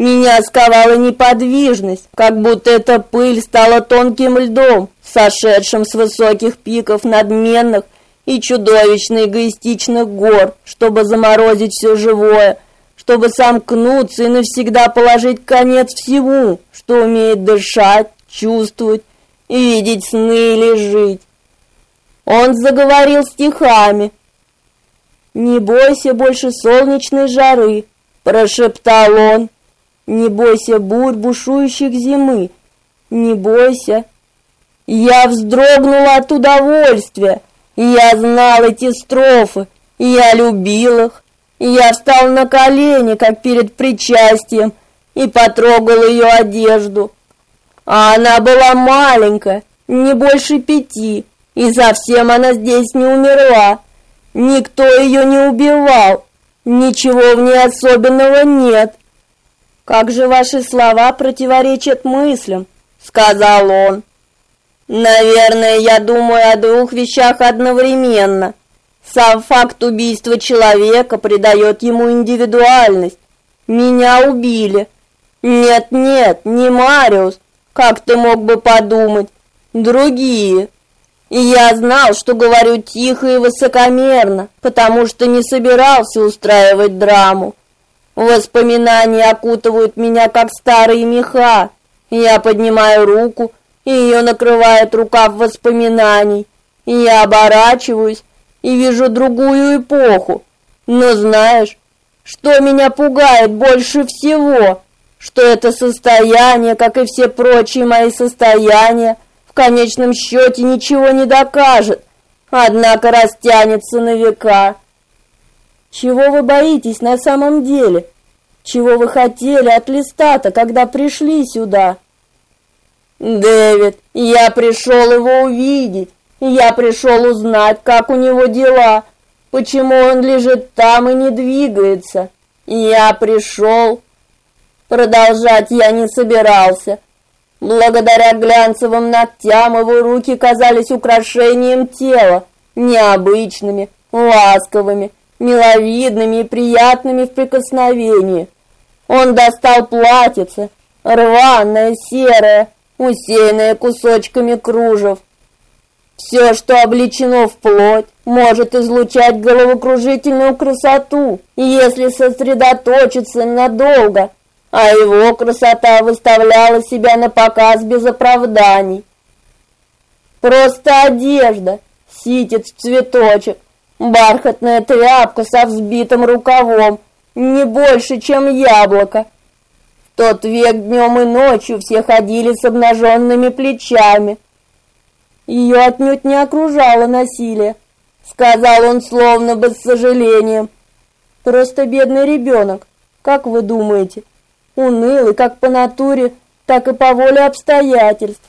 Меня сковала неподвижность, как будто эта пыль стала тонким льдом, сошедшим с высоких пиков надменных и чудовищно эгоистичных гор, чтобы заморозить все живое — чтобы сомкнуться и навсегда положить конец всему, что умеет дышать, чувствовать и видеть сны или жить. Он заговорил стихами. «Не бойся больше солнечной жары», — прошептал он. «Не бойся бурь бушующих зимы, не бойся». Я вздрогнула от удовольствия, я знал эти строфы, я любил их, я встал на колени, как перед причастием, и потрогал ее одежду. А она была маленькая, не больше пяти, и совсем она здесь не умерла. Никто ее не убивал, ничего в ней особенного нет. Как же ваши слова противоречат мыслям, сказал он. Наверное, я думаю о двух вещах одновременно. Сам факт убийства человека придает ему индивидуальность. Меня убили. Нет, нет, не Мариус. Как ты мог бы подумать? Другие. И я знал, что говорю тихо и высокомерно, потому что не собирался устраивать драму. Воспоминания окутывают меня как старые меха. Я поднимаю руку, и ее накрывает рукав воспоминаний. Я оборачиваюсь, и вижу другую эпоху. Но знаешь, что меня пугает больше всего? Что это состояние, как и все прочие мои состояния, в конечном счете ничего не докажет, однако растянется на века. Чего вы боитесь на самом деле? Чего вы хотели от листа-то, когда пришли сюда? Дэвид, я пришел его увидеть. Я пришел узнать, как у него дела, почему он лежит там и не двигается. Я пришел. Продолжать я не собирался. Благодаря глянцевым ногтям его руки казались украшением тела, необычными, ласковыми, миловидными и приятными в прикосновении. Он достал платьице, рваное, серое, усеянное кусочками кружев, все, что облечено в плоть, может излучать головокружительную красоту, если сосредоточиться надолго, а его красота выставляла себя на показ без оправданий. Просто одежда, ситец в цветочек, бархатная тряпка со взбитым рукавом, не больше, чем яблоко. В тот век днем и ночью все ходили с обнаженными плечами, ее отнюдь не окружало насилие, сказал он словно бы с сожалением. Просто бедный ребенок, как вы думаете, унылый как по натуре, так и по воле обстоятельств.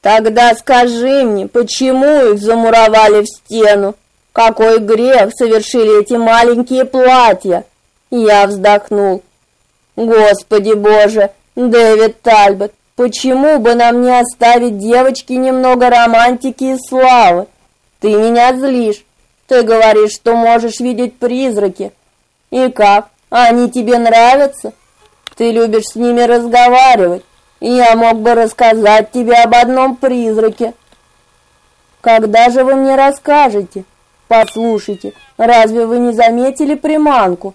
Тогда скажи мне, почему их замуровали в стену? Какой грех совершили эти маленькие платья? Я вздохнул. Господи Боже, Дэвид Тальбот, Почему бы нам не оставить девочке немного романтики и славы? Ты меня злишь. Ты говоришь, что можешь видеть призраки. И как? Они тебе нравятся? Ты любишь с ними разговаривать. Я мог бы рассказать тебе об одном призраке. Когда же вы мне расскажете? Послушайте, разве вы не заметили приманку?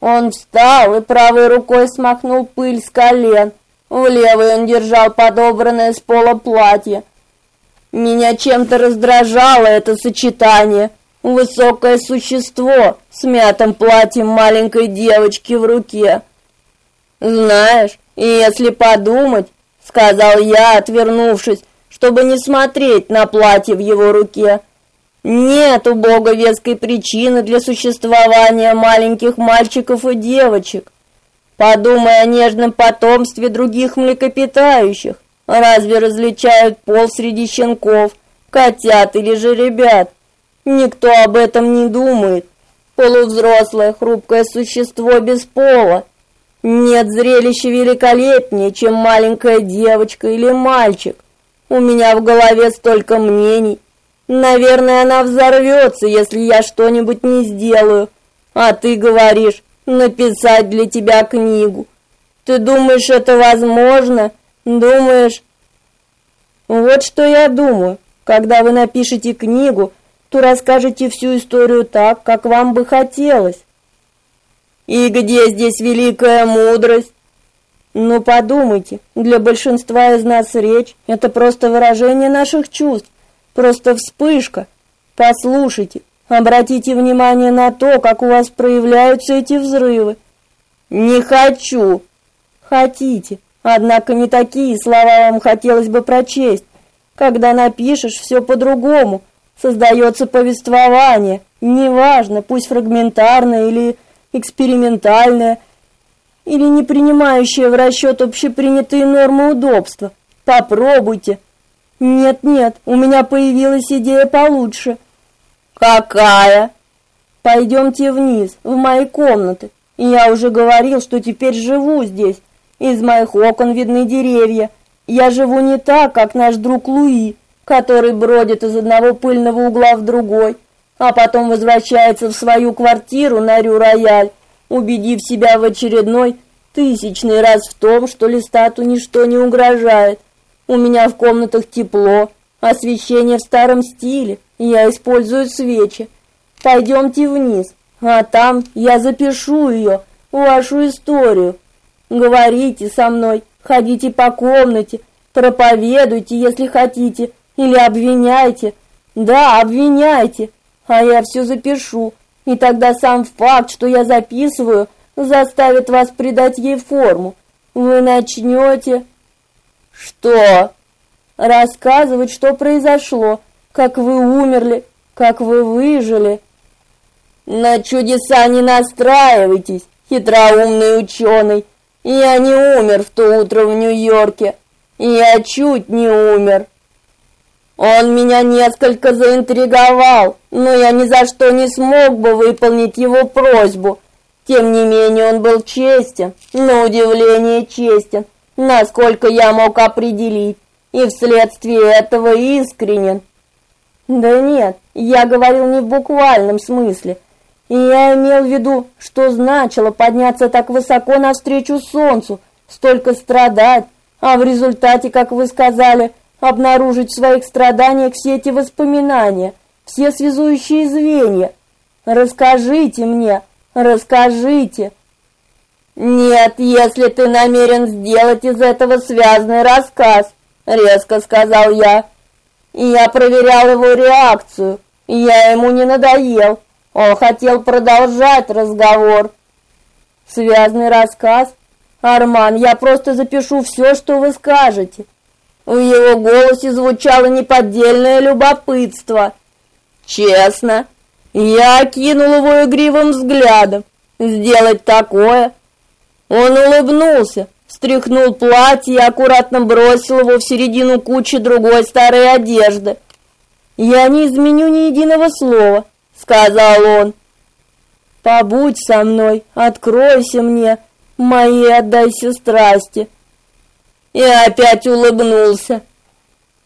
Он встал и правой рукой смахнул пыль с колен. В левой он держал подобранное с пола платье. Меня чем-то раздражало это сочетание. Высокое существо с мятым платьем маленькой девочки в руке. Знаешь, если подумать, сказал я, отвернувшись, чтобы не смотреть на платье в его руке. Нет у Бога веской причины для существования маленьких мальчиков и девочек. Подумай о нежном потомстве других млекопитающих. Разве различают пол среди щенков, котят или же ребят? Никто об этом не думает. Полувзрослое хрупкое существо без пола. Нет зрелища великолепнее, чем маленькая девочка или мальчик. У меня в голове столько мнений, Наверное, она взорвется, если я что-нибудь не сделаю. А ты говоришь, написать для тебя книгу. Ты думаешь, это возможно? Думаешь? Вот что я думаю. Когда вы напишете книгу, то расскажете всю историю так, как вам бы хотелось. И где здесь великая мудрость? Ну подумайте, для большинства из нас речь это просто выражение наших чувств. Просто вспышка. Послушайте, обратите внимание на то, как у вас проявляются эти взрывы. Не хочу. Хотите. Однако не такие слова вам хотелось бы прочесть. Когда напишешь все по-другому, создается повествование, неважно, пусть фрагментарное или экспериментальное, или не принимающее в расчет общепринятые нормы удобства. Попробуйте, нет-нет, у меня появилась идея получше. Какая? Пойдемте вниз, в мои комнаты. Я уже говорил, что теперь живу здесь. Из моих окон видны деревья. Я живу не так, как наш друг Луи, который бродит из одного пыльного угла в другой, а потом возвращается в свою квартиру на Рю-Рояль, убедив себя в очередной тысячный раз в том, что Листату ничто не угрожает. У меня в комнатах тепло, освещение в старом стиле, я использую свечи. Пойдемте вниз, а там я запишу ее, вашу историю. Говорите со мной, ходите по комнате, проповедуйте, если хотите, или обвиняйте. Да, обвиняйте, а я все запишу. И тогда сам факт, что я записываю, заставит вас придать ей форму. Вы начнете что? Рассказывать, что произошло, как вы умерли, как вы выжили. На чудеса не настраивайтесь, хитроумный ученый. Я не умер в то утро в Нью-Йорке. Я чуть не умер. Он меня несколько заинтриговал, но я ни за что не смог бы выполнить его просьбу. Тем не менее, он был честен, на удивление честен насколько я мог определить, и вследствие этого искренен. Да нет, я говорил не в буквальном смысле. И я имел в виду, что значило подняться так высоко навстречу солнцу, столько страдать, а в результате, как вы сказали, обнаружить в своих страданиях все эти воспоминания, все связующие звенья. Расскажите мне, расскажите. Нет, если ты намерен сделать из этого связный рассказ, резко сказал я. И я проверял его реакцию, я ему не надоел. Он хотел продолжать разговор. Связный рассказ? Арман, я просто запишу все, что вы скажете. В его голосе звучало неподдельное любопытство. Честно, я окинул его игривым взглядом. Сделать такое он улыбнулся, стряхнул платье и аккуратно бросил его в середину кучи другой старой одежды. «Я не изменю ни единого слова», — сказал он. «Побудь со мной, откройся мне, мои отдайся страсти». И опять улыбнулся.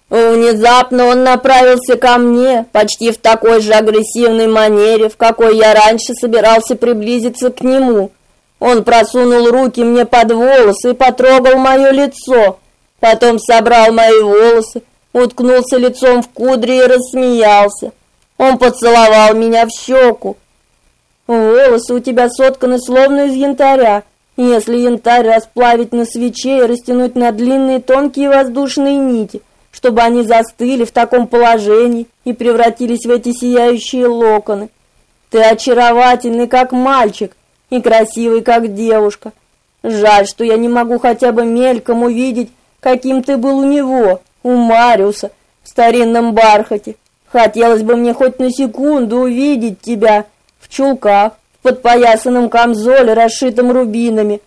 Внезапно он направился ко мне, почти в такой же агрессивной манере, в какой я раньше собирался приблизиться к нему. Он просунул руки мне под волосы и потрогал мое лицо. Потом собрал мои волосы, уткнулся лицом в кудри и рассмеялся. Он поцеловал меня в щеку. Волосы у тебя сотканы словно из янтаря. Если янтарь расплавить на свече и растянуть на длинные тонкие воздушные нити, чтобы они застыли в таком положении и превратились в эти сияющие локоны. Ты очаровательный, как мальчик, и красивый, как девушка. Жаль, что я не могу хотя бы мельком увидеть, каким ты был у него, у Мариуса, в старинном бархате. Хотелось бы мне хоть на секунду увидеть тебя в чулках, в подпоясанном камзоле, расшитом рубинами.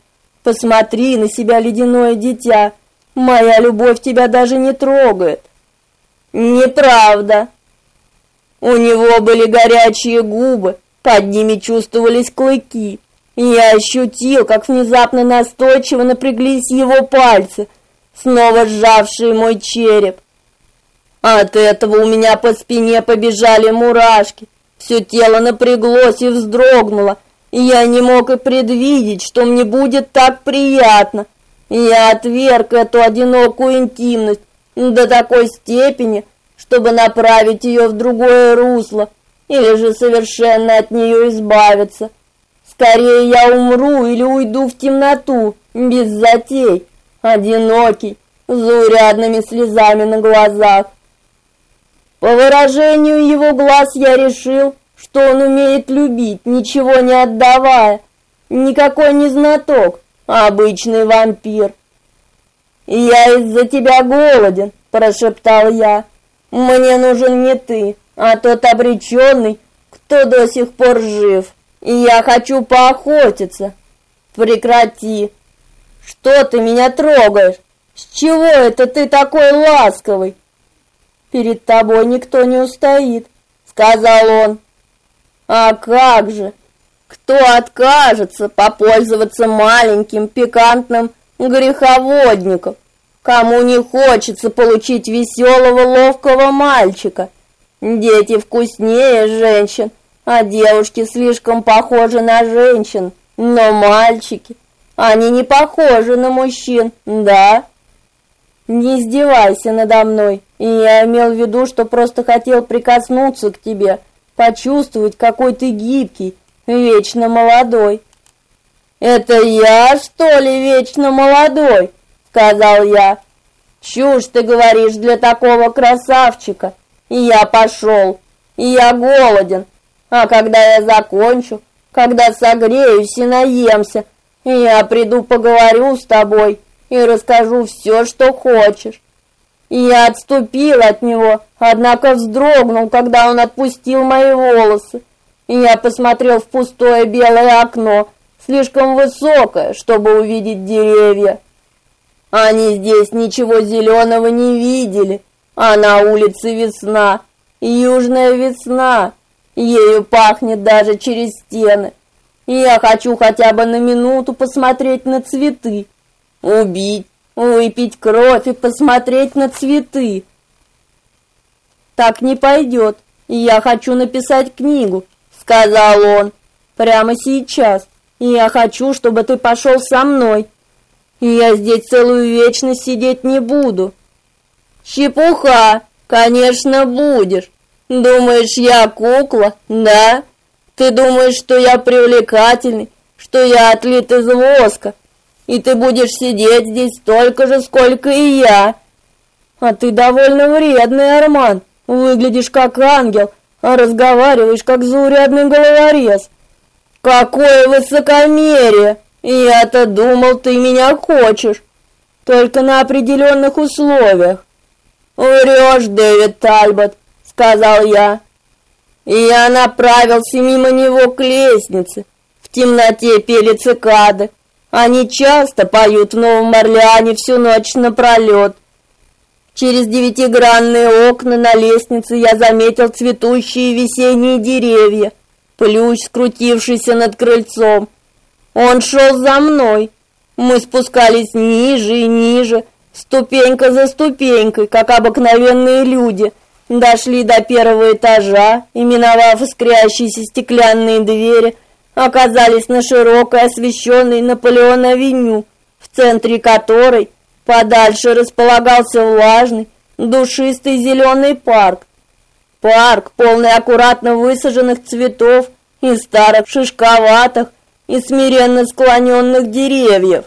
Посмотри на себя, ледяное дитя, Моя любовь тебя даже не трогает. Неправда. У него были горячие губы, под ними чувствовались клыки. Я ощутил, как внезапно настойчиво напряглись его пальцы, снова сжавшие мой череп. От этого у меня по спине побежали мурашки. Все тело напряглось и вздрогнуло, я не мог и предвидеть, что мне будет так приятно. Я отверг эту одинокую интимность до такой степени, чтобы направить ее в другое русло или же совершенно от нее избавиться. Скорее я умру или уйду в темноту, без затей, одинокий, с заурядными слезами на глазах. По выражению его глаз я решил, что он умеет любить, ничего не отдавая, никакой не знаток, обычный вампир. Я из-за тебя голоден, прошептал я. Мне нужен не ты, а тот обреченный, кто до сих пор жив. И я хочу поохотиться. Прекрати. Что ты меня трогаешь? С чего это ты такой ласковый? Перед тобой никто не устоит, сказал он. А как же? Кто откажется попользоваться маленьким пикантным греховодником? Кому не хочется получить веселого, ловкого мальчика? Дети вкуснее женщин, а девушки слишком похожи на женщин. Но мальчики, они не похожи на мужчин, да? Не издевайся надо мной. И я имел в виду, что просто хотел прикоснуться к тебе, почувствовать, какой ты гибкий, вечно молодой. Это я, что ли, вечно молодой, сказал я. Чушь ты говоришь для такого красавчика. И я пошел. И я голоден. А когда я закончу, когда согреюсь и наемся, я приду поговорю с тобой и расскажу все, что хочешь. Я отступил от него, однако вздрогнул, когда он отпустил мои волосы и я посмотрел в пустое белое окно, слишком высокое, чтобы увидеть деревья. Они здесь ничего зеленого не видели, а на улице весна, южная весна, ею пахнет даже через стены. И я хочу хотя бы на минуту посмотреть на цветы, убить, выпить кровь и посмотреть на цветы. Так не пойдет. Я хочу написать книгу, сказал он. Прямо сейчас. И я хочу, чтобы ты пошел со мной. И я здесь целую вечность сидеть не буду. Чепуха, конечно, будешь. Думаешь, я кукла? Да? Ты думаешь, что я привлекательный, что я отлит из воска, и ты будешь сидеть здесь столько же, сколько и я. А ты довольно вредный, Арман. Выглядишь как ангел, а разговариваешь как заурядный головорез. Какое высокомерие! Я-то думал, ты меня хочешь. Только на определенных условиях. Врешь, Дэвид Тальбот, сказал я. И я направился мимо него к лестнице. В темноте пели цикады. Они часто поют в Новом Орлеане всю ночь напролет. Через девятигранные окна на лестнице я заметил цветущие весенние деревья, плющ, скрутившийся над крыльцом. Он шел за мной. Мы спускались ниже и ниже, Ступенька за ступенькой, как обыкновенные люди, дошли до первого этажа и, миновав искрящиеся стеклянные двери, оказались на широкой освещенной Наполеон-авеню, в центре которой подальше располагался влажный, душистый зеленый парк. Парк, полный аккуратно высаженных цветов и старых шишковатых и смиренно склоненных деревьев.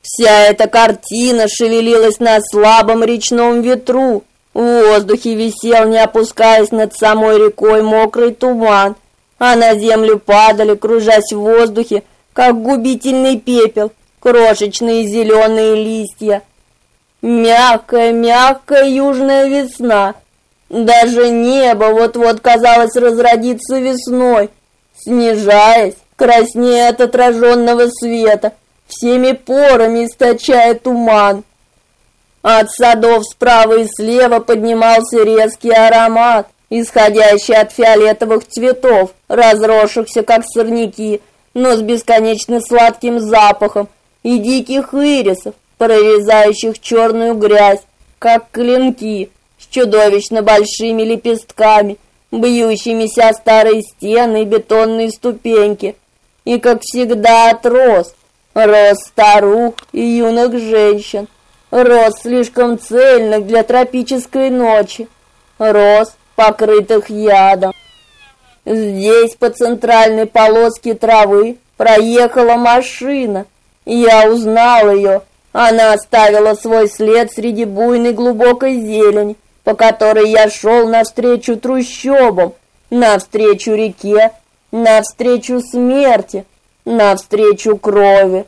Вся эта картина шевелилась на слабом речном ветру. В воздухе висел, не опускаясь над самой рекой, мокрый туман, а на землю падали, кружась в воздухе, как губительный пепел, крошечные зеленые листья. Мягкая, мягкая южная весна. Даже небо вот-вот казалось разродиться весной, снижаясь, краснея от отраженного света, всеми порами источая туман. От садов справа и слева поднимался резкий аромат, исходящий от фиолетовых цветов, разросшихся как сорняки, но с бесконечно сладким запахом, и диких ирисов, прорезающих черную грязь, как клинки, с чудовищно большими лепестками, бьющимися о старые стены и бетонные ступеньки, и, как всегда, от роз, старух и юных женщин, роз слишком цельных для тропической ночи, роз, покрытых ядом. Здесь по центральной полоске травы проехала машина, я узнал ее. Она оставила свой след среди буйной глубокой зелени, по которой я шел навстречу трущобам, навстречу реке, навстречу смерти, навстречу крови.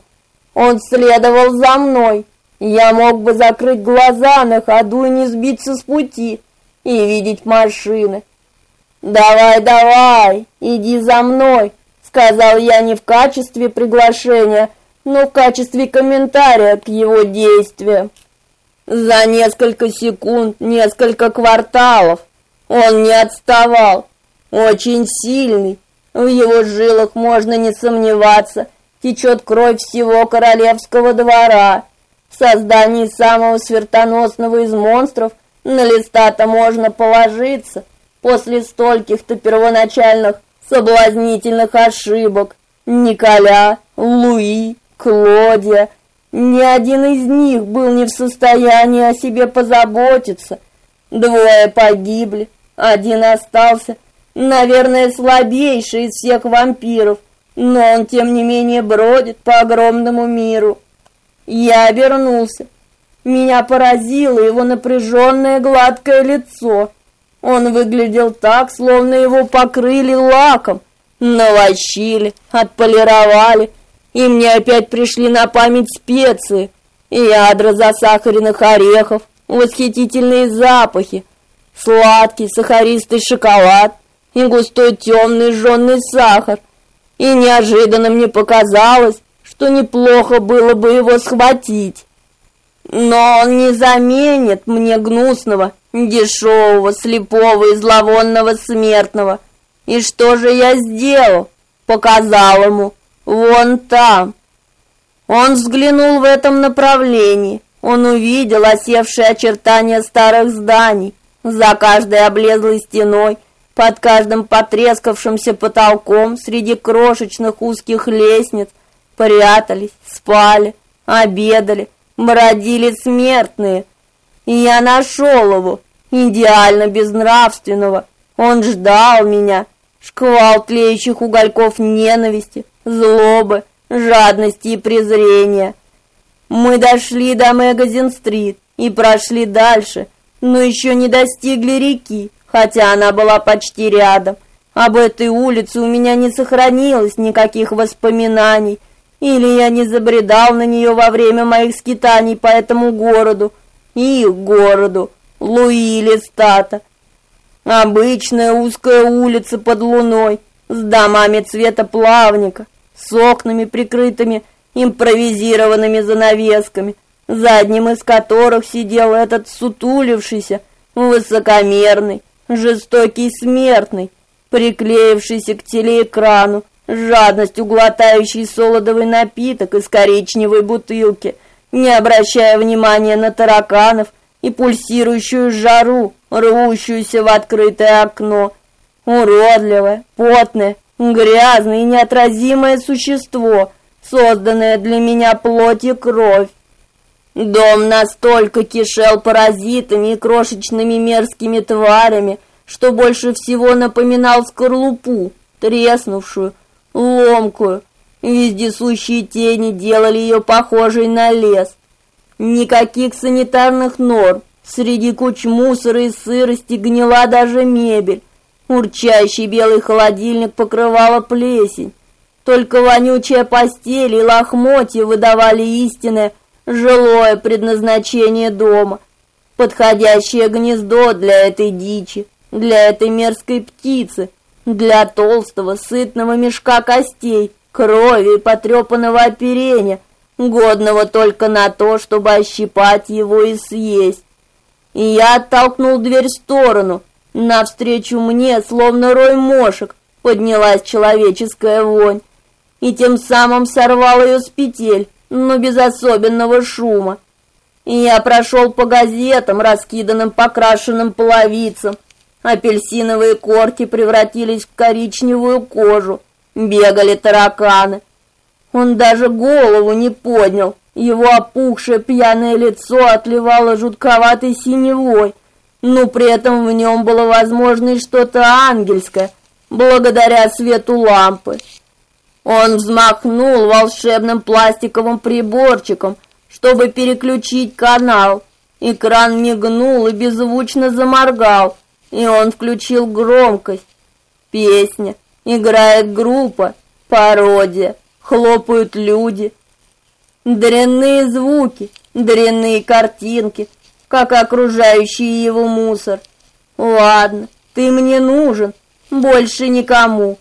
Он следовал за мной. Я мог бы закрыть глаза на ходу и не сбиться с пути и видеть машины. Давай, давай, иди за мной, сказал я не в качестве приглашения, но в качестве комментария к его действиям. За несколько секунд, несколько кварталов он не отставал. Очень сильный, в его жилах можно не сомневаться, течет кровь всего королевского двора. Создании самого смертоносного из монстров на листа-то можно положиться после стольких-то первоначальных соблазнительных ошибок. Николя, Луи, Клодия, ни один из них был не в состоянии о себе позаботиться. Двое погибли, один остался наверное, слабейший из всех вампиров, но он тем не менее бродит по огромному миру. Я обернулся. Меня поразило его напряженное гладкое лицо. Он выглядел так, словно его покрыли лаком, навощили, отполировали, и мне опять пришли на память специи, ядра засахаренных орехов, восхитительные запахи, сладкий сахаристый шоколад, и густой темный жженый сахар. И неожиданно мне показалось, что неплохо было бы его схватить. Но он не заменит мне гнусного, дешевого, слепого и зловонного смертного. И что же я сделал? Показал ему. Вон там. Он взглянул в этом направлении. Он увидел осевшие очертания старых зданий. За каждой облезлой стеной под каждым потрескавшимся потолком среди крошечных узких лестниц прятались, спали, обедали, бродили смертные. И я нашел его, идеально безнравственного. Он ждал меня, шквал тлеющих угольков ненависти, злобы, жадности и презрения. Мы дошли до Мэгазин-стрит и прошли дальше, но еще не достигли реки хотя она была почти рядом. Об этой улице у меня не сохранилось никаких воспоминаний, или я не забредал на нее во время моих скитаний по этому городу, их городу, Луи Лестата. Обычная узкая улица под луной, с домами цвета плавника, с окнами, прикрытыми импровизированными занавесками, за одним из которых сидел этот сутулившийся, высокомерный, жестокий смертный, приклеившийся к телеэкрану, жадностью глотающий солодовый напиток из коричневой бутылки не обращая внимания на тараканов и пульсирующую жару, рвущуюся в открытое окно. Уродливое, потное, грязное и неотразимое существо, созданное для меня плоть и кровь. Дом настолько кишел паразитами и крошечными мерзкими тварями, что больше всего напоминал скорлупу, треснувшую, ломкую. Вездесущие тени делали ее похожей на лес. Никаких санитарных норм. Среди куч мусора и сырости гнила даже мебель. Урчащий белый холодильник покрывала плесень. Только вонючая постель и лохмотья выдавали истинное жилое предназначение дома, подходящее гнездо для этой дичи, для этой мерзкой птицы, для толстого сытного мешка костей, крови и потрепанного оперения, годного только на то, чтобы ощипать его и съесть. И я оттолкнул дверь в сторону. Навстречу мне, словно рой мошек, поднялась человеческая вонь, и тем самым сорвал ее с петель, но без особенного шума. И я прошел по газетам, раскиданным покрашенным половицам. Апельсиновые корки превратились в коричневую кожу. Бегали тараканы. Он даже голову не поднял. Его опухшее пьяное лицо отливало жутковатой синевой, но при этом в нем было возможно и что-то ангельское, благодаря свету лампы. Он взмахнул волшебным пластиковым приборчиком, чтобы переключить канал. Экран мигнул и беззвучно заморгал, и он включил громкость. Песня, играет группа, пародия, хлопают люди. Дрянные звуки, дрянные картинки, как окружающий его мусор. Ладно, ты мне нужен, больше никому.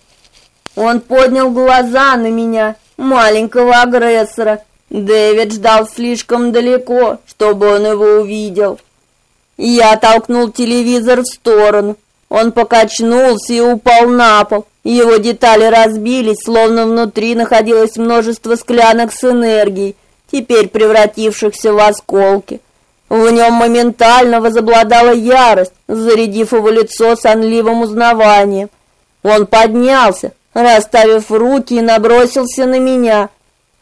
Он поднял глаза на меня, маленького агрессора. Дэвид ждал слишком далеко, чтобы он его увидел. Я толкнул телевизор в сторону. Он покачнулся и упал на пол. Его детали разбились, словно внутри находилось множество склянок с энергией, теперь превратившихся в осколки. В нем моментально возобладала ярость, зарядив его лицо сонливым узнаванием. Он поднялся, расставив руки и набросился на меня.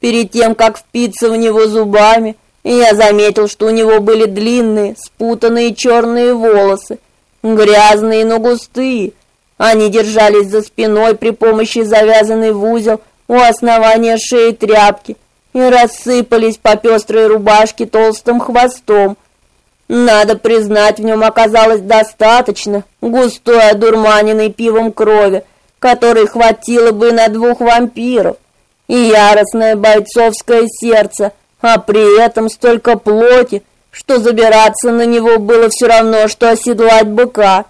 Перед тем, как впиться в него зубами, я заметил, что у него были длинные, спутанные черные волосы, грязные, но густые. Они держались за спиной при помощи завязанной в узел у основания шеи тряпки и рассыпались по пестрой рубашке толстым хвостом. Надо признать, в нем оказалось достаточно густой одурманенной пивом крови, которой хватило бы на двух вампиров, и яростное бойцовское сердце, а при этом столько плоти, что забираться на него было все равно, что оседлать быка.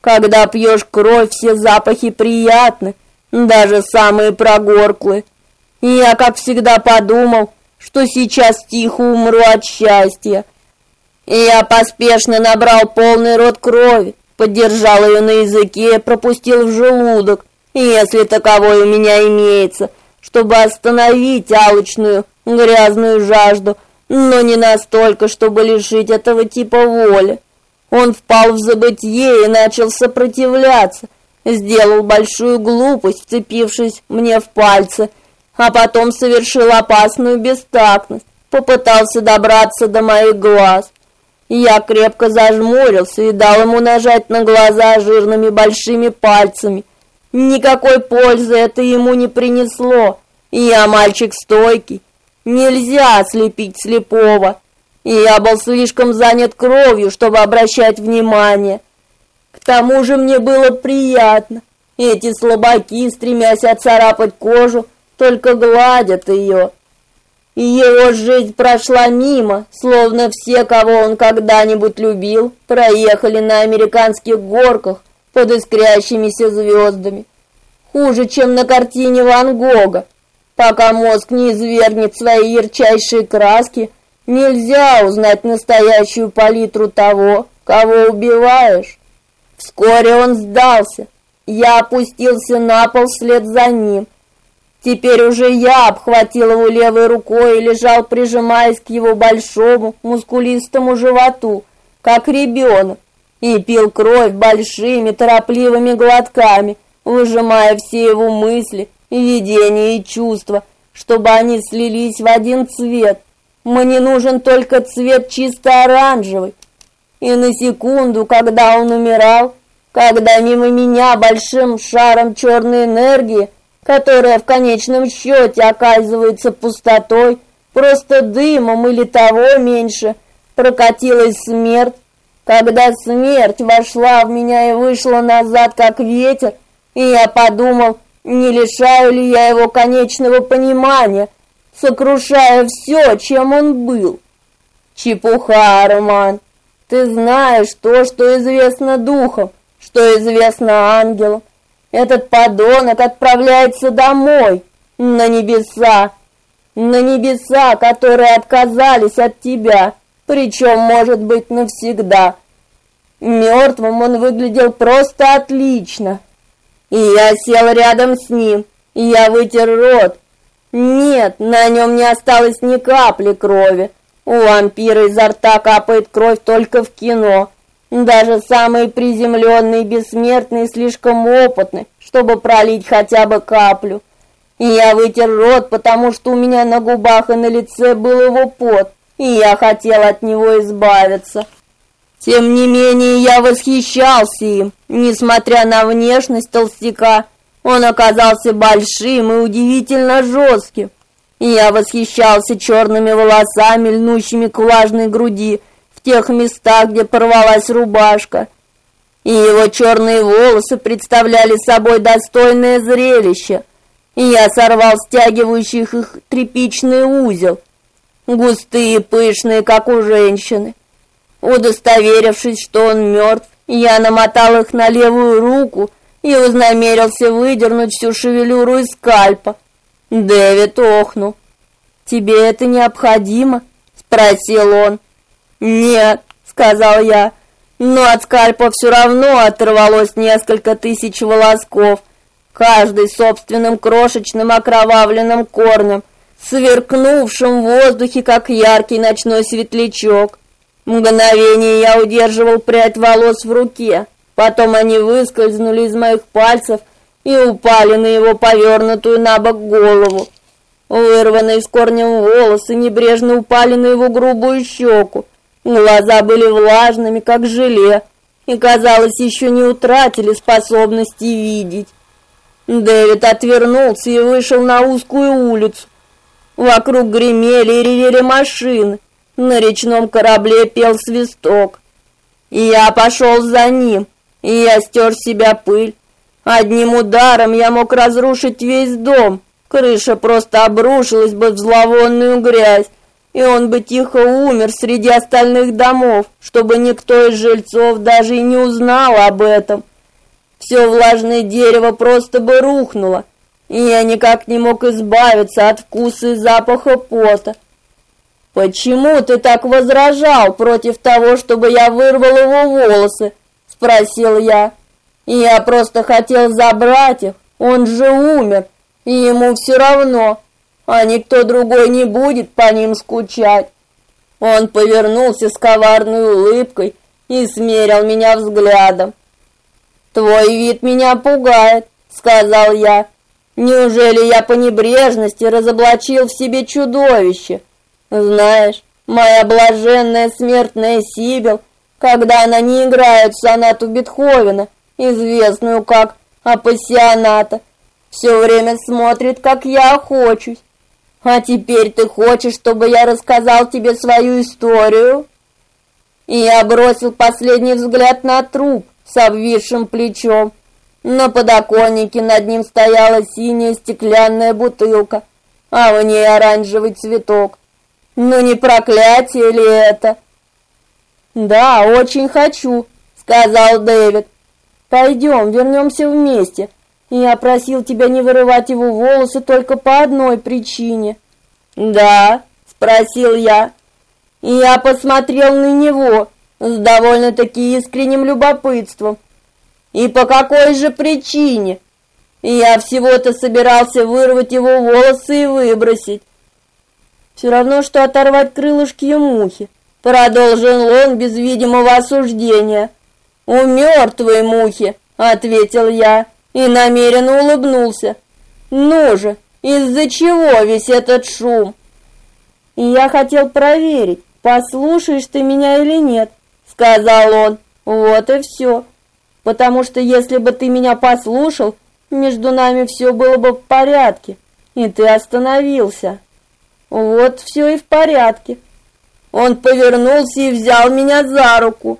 Когда пьешь кровь, все запахи приятны, даже самые прогорклые. И я, как всегда, подумал, что сейчас тихо умру от счастья. И я поспешно набрал полный рот крови, подержал ее на языке, пропустил в желудок, если таковой у меня имеется, чтобы остановить алчную, грязную жажду, но не настолько, чтобы лишить этого типа воли. Он впал в забытье и начал сопротивляться, сделал большую глупость, вцепившись мне в пальцы, а потом совершил опасную бестактность, попытался добраться до моих глаз. Я крепко зажмурился и дал ему нажать на глаза жирными большими пальцами. Никакой пользы это ему не принесло. Я мальчик стойкий. Нельзя ослепить слепого. И я был слишком занят кровью, чтобы обращать внимание. К тому же мне было приятно. Эти слабаки, стремясь отцарапать кожу, только гладят ее и его жизнь прошла мимо, словно все, кого он когда-нибудь любил, проехали на американских горках под искрящимися звездами. Хуже, чем на картине Ван Гога. Пока мозг не извергнет свои ярчайшие краски, нельзя узнать настоящую палитру того, кого убиваешь. Вскоре он сдался. Я опустился на пол вслед за ним. Теперь уже я обхватил его левой рукой и лежал, прижимаясь к его большому, мускулистому животу, как ребенок, и пил кровь большими, торопливыми глотками, выжимая все его мысли, видения и чувства, чтобы они слились в один цвет. Мне нужен только цвет чисто оранжевый. И на секунду, когда он умирал, когда мимо меня большим шаром черной энергии которая в конечном счете оказывается пустотой, просто дымом или того меньше, прокатилась смерть. Когда смерть вошла в меня и вышла назад, как ветер, и я подумал, не лишаю ли я его конечного понимания, сокрушая все, чем он был. Чепуха, Роман. Ты знаешь то, что известно духом, что известно ангелам. Этот подонок отправляется домой, на небеса, на небеса, которые отказались от тебя, причем, может быть, навсегда. Мертвым он выглядел просто отлично. И я сел рядом с ним, я вытер рот. Нет, на нем не осталось ни капли крови. У вампира изо рта капает кровь только в кино. Даже самые приземленные бессмертные слишком опытны, чтобы пролить хотя бы каплю. Я вытер рот, потому что у меня на губах и на лице был его пот, и я хотел от него избавиться. Тем не менее, я восхищался им, несмотря на внешность толстяка. Он оказался большим и удивительно жестким. Я восхищался черными волосами, льнущими к влажной груди, тех местах, где порвалась рубашка. И его черные волосы представляли собой достойное зрелище. И я сорвал стягивающих их тряпичный узел, густые, пышные, как у женщины. Удостоверившись, что он мертв, я намотал их на левую руку и вознамерился выдернуть всю шевелюру из скальпа. Дэвид охнул. «Тебе это необходимо?» — спросил он. «Нет», — сказал я, — «но от скальпа все равно оторвалось несколько тысяч волосков, каждый собственным крошечным окровавленным корнем, сверкнувшим в воздухе, как яркий ночной светлячок. Мгновение я удерживал прядь волос в руке, потом они выскользнули из моих пальцев и упали на его повернутую на бок голову. Вырванные с корнем волосы небрежно упали на его грубую щеку, Глаза были влажными, как желе, и, казалось, еще не утратили способности видеть. Дэвид отвернулся и вышел на узкую улицу. Вокруг гремели и ревели машины. На речном корабле пел свисток. И я пошел за ним, и я стер себя пыль. Одним ударом я мог разрушить весь дом. Крыша просто обрушилась бы в зловонную грязь, и он бы тихо умер среди остальных домов, чтобы никто из жильцов даже и не узнал об этом. Все влажное дерево просто бы рухнуло, и я никак не мог избавиться от вкуса и запаха пота. Почему ты так возражал против того, чтобы я вырвал его волосы? спросил я. Я просто хотел забрать их. Он же умер, и ему все равно а никто другой не будет по ним скучать. Он повернулся с коварной улыбкой и смерил меня взглядом. Твой вид меня пугает, сказал я. Неужели я по небрежности разоблачил в себе чудовище? Знаешь, моя блаженная смертная Сибил, когда она не играет сонату Бетховена, известную как апассионата, все время смотрит, как я охочусь. А теперь ты хочешь, чтобы я рассказал тебе свою историю? И я бросил последний взгляд на труп с обвисшим плечом. На подоконнике над ним стояла синяя стеклянная бутылка, а в ней оранжевый цветок. Ну не проклятие ли это? Да, очень хочу, сказал Дэвид. Пойдем, вернемся вместе. Я просил тебя не вырывать его волосы только по одной причине. Да, спросил я. Я посмотрел на него с довольно-таки искренним любопытством. И по какой же причине? Я всего-то собирался вырвать его волосы и выбросить. Все равно, что оторвать крылышки и мухи. Продолжил он без видимого осуждения. «У мертвой мухи», — ответил я и намеренно улыбнулся. «Ну же, из-за чего весь этот шум?» И я хотел проверить, послушаешь ты меня или нет, сказал он. Вот и все. Потому что если бы ты меня послушал, между нами все было бы в порядке, и ты остановился. Вот все и в порядке. Он повернулся и взял меня за руку.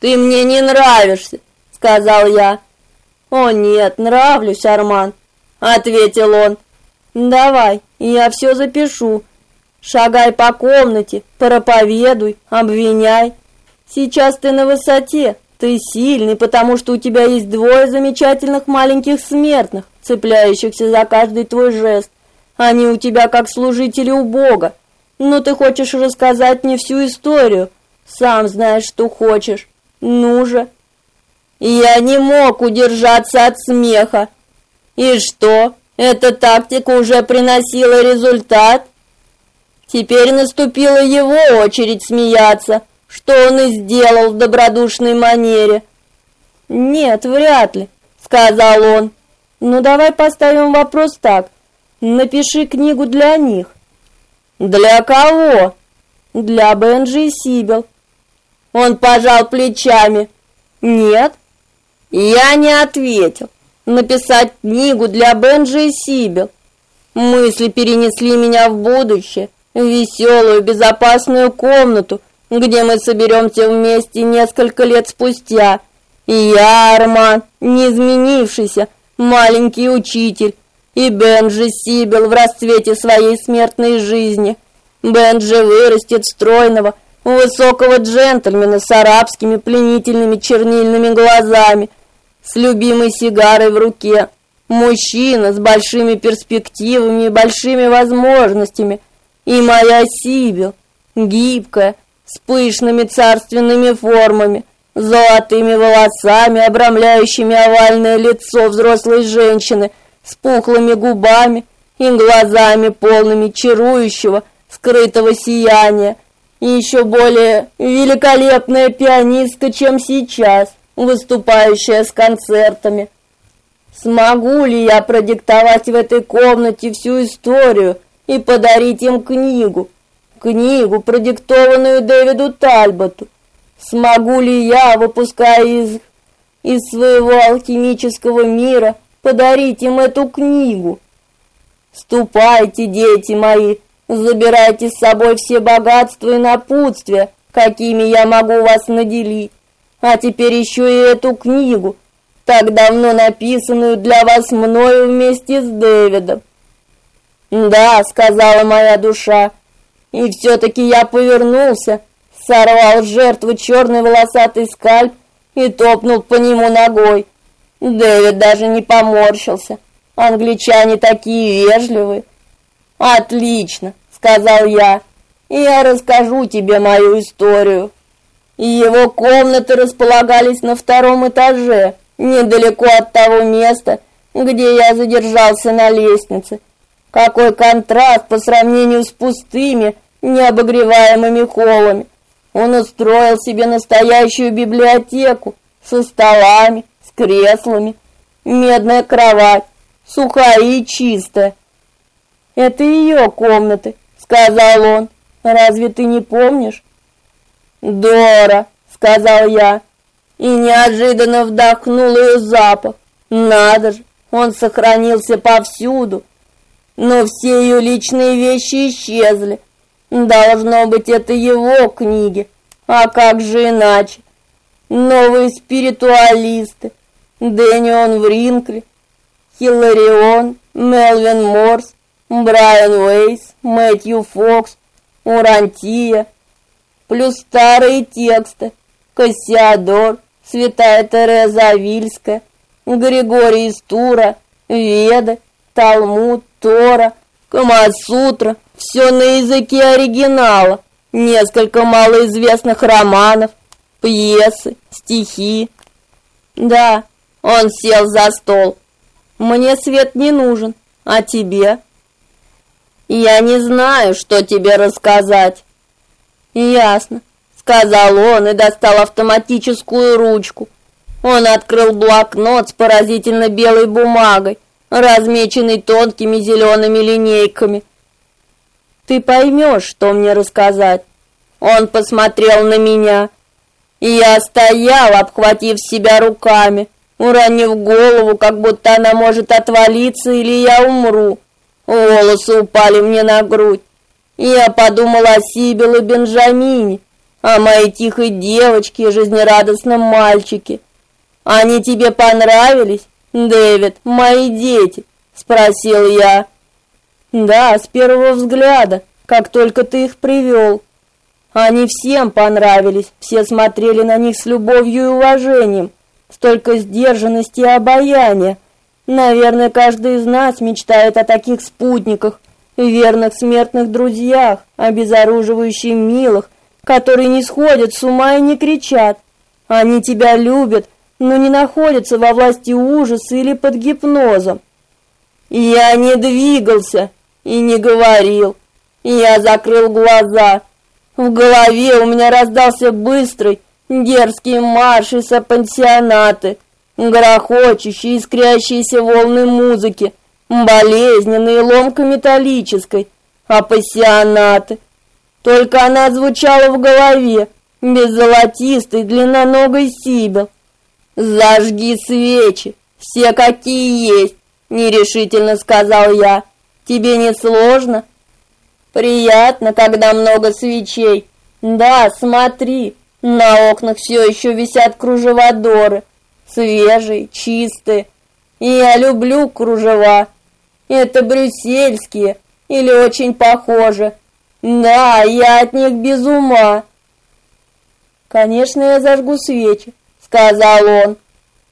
Ты мне не нравишься, сказал я. О нет, нравлюсь, Арман, ответил он. Давай, я все запишу. Шагай по комнате, проповедуй, обвиняй. Сейчас ты на высоте, ты сильный, потому что у тебя есть двое замечательных маленьких смертных, цепляющихся за каждый твой жест. Они у тебя как служители у Бога. Но ты хочешь рассказать мне всю историю. Сам знаешь, что хочешь. Ну же. Я не мог удержаться от смеха. И что? Эта тактика уже приносила результат? Теперь наступила его очередь смеяться, что он и сделал в добродушной манере. Нет, вряд ли, сказал он. Ну давай поставим вопрос так. Напиши книгу для них. Для кого? Для Бенджи и Сибил. Он пожал плечами. Нет. Я не ответил. Написать книгу для Бенджи и Сибил. Мысли перенесли меня в будущее, в веселую, безопасную комнату, где мы соберемся вместе несколько лет спустя. И я, Арман, не изменившийся, маленький учитель, и Бенджи Сибил в расцвете своей смертной жизни. Бенджи вырастет стройного, высокого джентльмена с арабскими пленительными чернильными глазами, с любимой сигарой в руке. Мужчина с большими перспективами и большими возможностями. И моя Сибил, гибкая, с пышными царственными формами, золотыми волосами, обрамляющими овальное лицо взрослой женщины – с пухлыми губами и глазами полными чарующего, скрытого сияния, и еще более великолепная пианистка, чем сейчас, выступающая с концертами. Смогу ли я продиктовать в этой комнате всю историю и подарить им книгу? Книгу, продиктованную Дэвиду Тальботу. Смогу ли я, выпуская из из своего алхимического мира подарить им эту книгу. Ступайте, дети мои, забирайте с собой все богатства и напутствия, какими я могу вас наделить. А теперь еще и эту книгу, так давно написанную для вас мною вместе с Дэвидом. Да, сказала моя душа. И все таки я повернулся, сорвал жертву черный волосатый скальп и топнул по нему ногой. Дэвид даже не поморщился. Англичане такие вежливые. Отлично, сказал я. Я расскажу тебе мою историю. Его комнаты располагались на втором этаже, недалеко от того места, где я задержался на лестнице. Какой контраст по сравнению с пустыми, необогреваемыми холлами. Он устроил себе настоящую библиотеку со столами, креслами, медная кровать, сухая и чистая. Это ее комнаты, сказал он. Разве ты не помнишь? Дора, сказал я, и неожиданно вдохнул ее запах. Надо же, он сохранился повсюду. Но все ее личные вещи исчезли. Должно быть, это его книги. А как же иначе? Новые спиритуалисты, Дэнион Вринкли, Хилларион, Мелвин Морс, Брайан Уэйс, Мэтью Фокс, Урантия, плюс старые тексты, Кассиадор, Святая Тереза Авильская, Григорий из Веды, Талмуд, Тора, Камасутра, все на языке оригинала, несколько малоизвестных романов, пьесы, стихи. Да, он сел за стол. Мне свет не нужен, а тебе? Я не знаю, что тебе рассказать. Ясно, сказал он и достал автоматическую ручку. Он открыл блокнот с поразительно белой бумагой, размеченный тонкими зелеными линейками. Ты поймешь, что мне рассказать. Он посмотрел на меня, я стоял, обхватив себя руками, уронив голову, как будто она может отвалиться или я умру. Волосы упали мне на грудь. Я подумал о Сибил и Бенджамине, о моей тихой девочке и жизнерадостном мальчике. Они тебе понравились, Дэвид, мои дети? спросил я. Да, с первого взгляда, как только ты их привел. Они всем понравились, все смотрели на них с любовью и уважением. Столько сдержанности и обаяния. Наверное, каждый из нас мечтает о таких спутниках, верных смертных друзьях, обезоруживающих милых, которые не сходят с ума и не кричат. Они тебя любят, но не находятся во власти ужаса или под гипнозом. Я не двигался и не говорил. Я закрыл глаза. В голове у меня раздался быстрый, дерзкий марш из пансионаты, грохочущие, искрящиеся волны музыки, болезненные ломка металлической, апассионаты. Только она звучала в голове, без золотистой длинноногой сибил. «Зажги свечи, все какие есть», — нерешительно сказал я. «Тебе не сложно?» Приятно, когда много свечей. Да, смотри, на окнах все еще висят кружеводоры, свежие, чистые. И я люблю кружева. Это брюссельские или очень похожи. Да, я от них без ума. Конечно, я зажгу свечи, сказал он.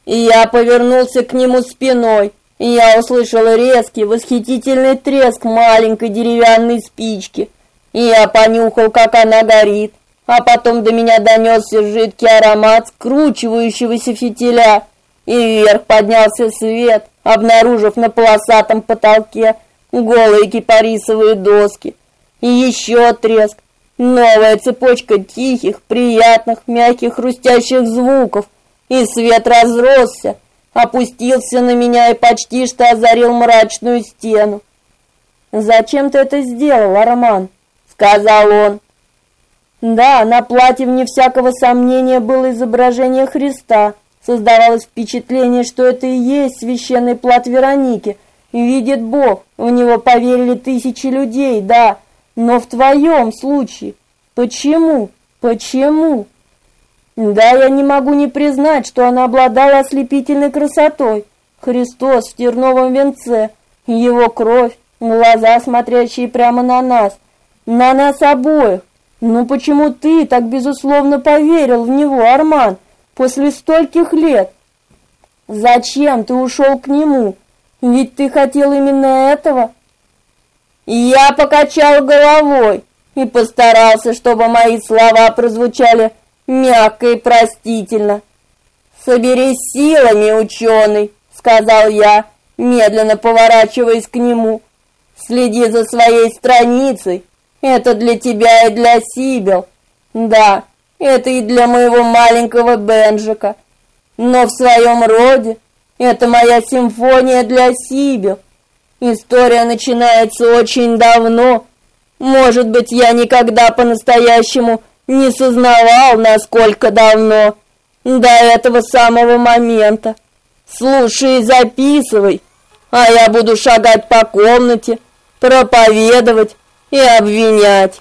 И я повернулся к нему спиной. Я услышал резкий, восхитительный треск маленькой деревянной спички. И я понюхал, как она горит. А потом до меня донесся жидкий аромат скручивающегося фитиля. И вверх поднялся свет, обнаружив на полосатом потолке голые кипарисовые доски. И еще треск. Новая цепочка тихих, приятных, мягких, хрустящих звуков. И свет разросся опустился на меня и почти что озарил мрачную стену. «Зачем ты это сделал, Арман?» — сказал он. Да, на платье, вне всякого сомнения, было изображение Христа. Создавалось впечатление, что это и есть священный плат Вероники. Видит Бог, в него поверили тысячи людей, да, но в твоем случае. Почему? Почему? Да, я не могу не признать, что она обладала ослепительной красотой. Христос в терновом венце, его кровь, глаза, смотрящие прямо на нас, на нас обоих. Ну почему ты так безусловно поверил в него, Арман, после стольких лет? Зачем ты ушел к нему? Ведь ты хотел именно этого. Я покачал головой и постарался, чтобы мои слова прозвучали мягко и простительно. «Соберись силами, ученый», — сказал я, медленно поворачиваясь к нему. «Следи за своей страницей. Это для тебя и для Сибил. Да, это и для моего маленького Бенжика. Но в своем роде это моя симфония для Сибил. История начинается очень давно. Может быть, я никогда по-настоящему не сознавал, насколько давно, до этого самого момента. Слушай и записывай, а я буду шагать по комнате, проповедовать и обвинять.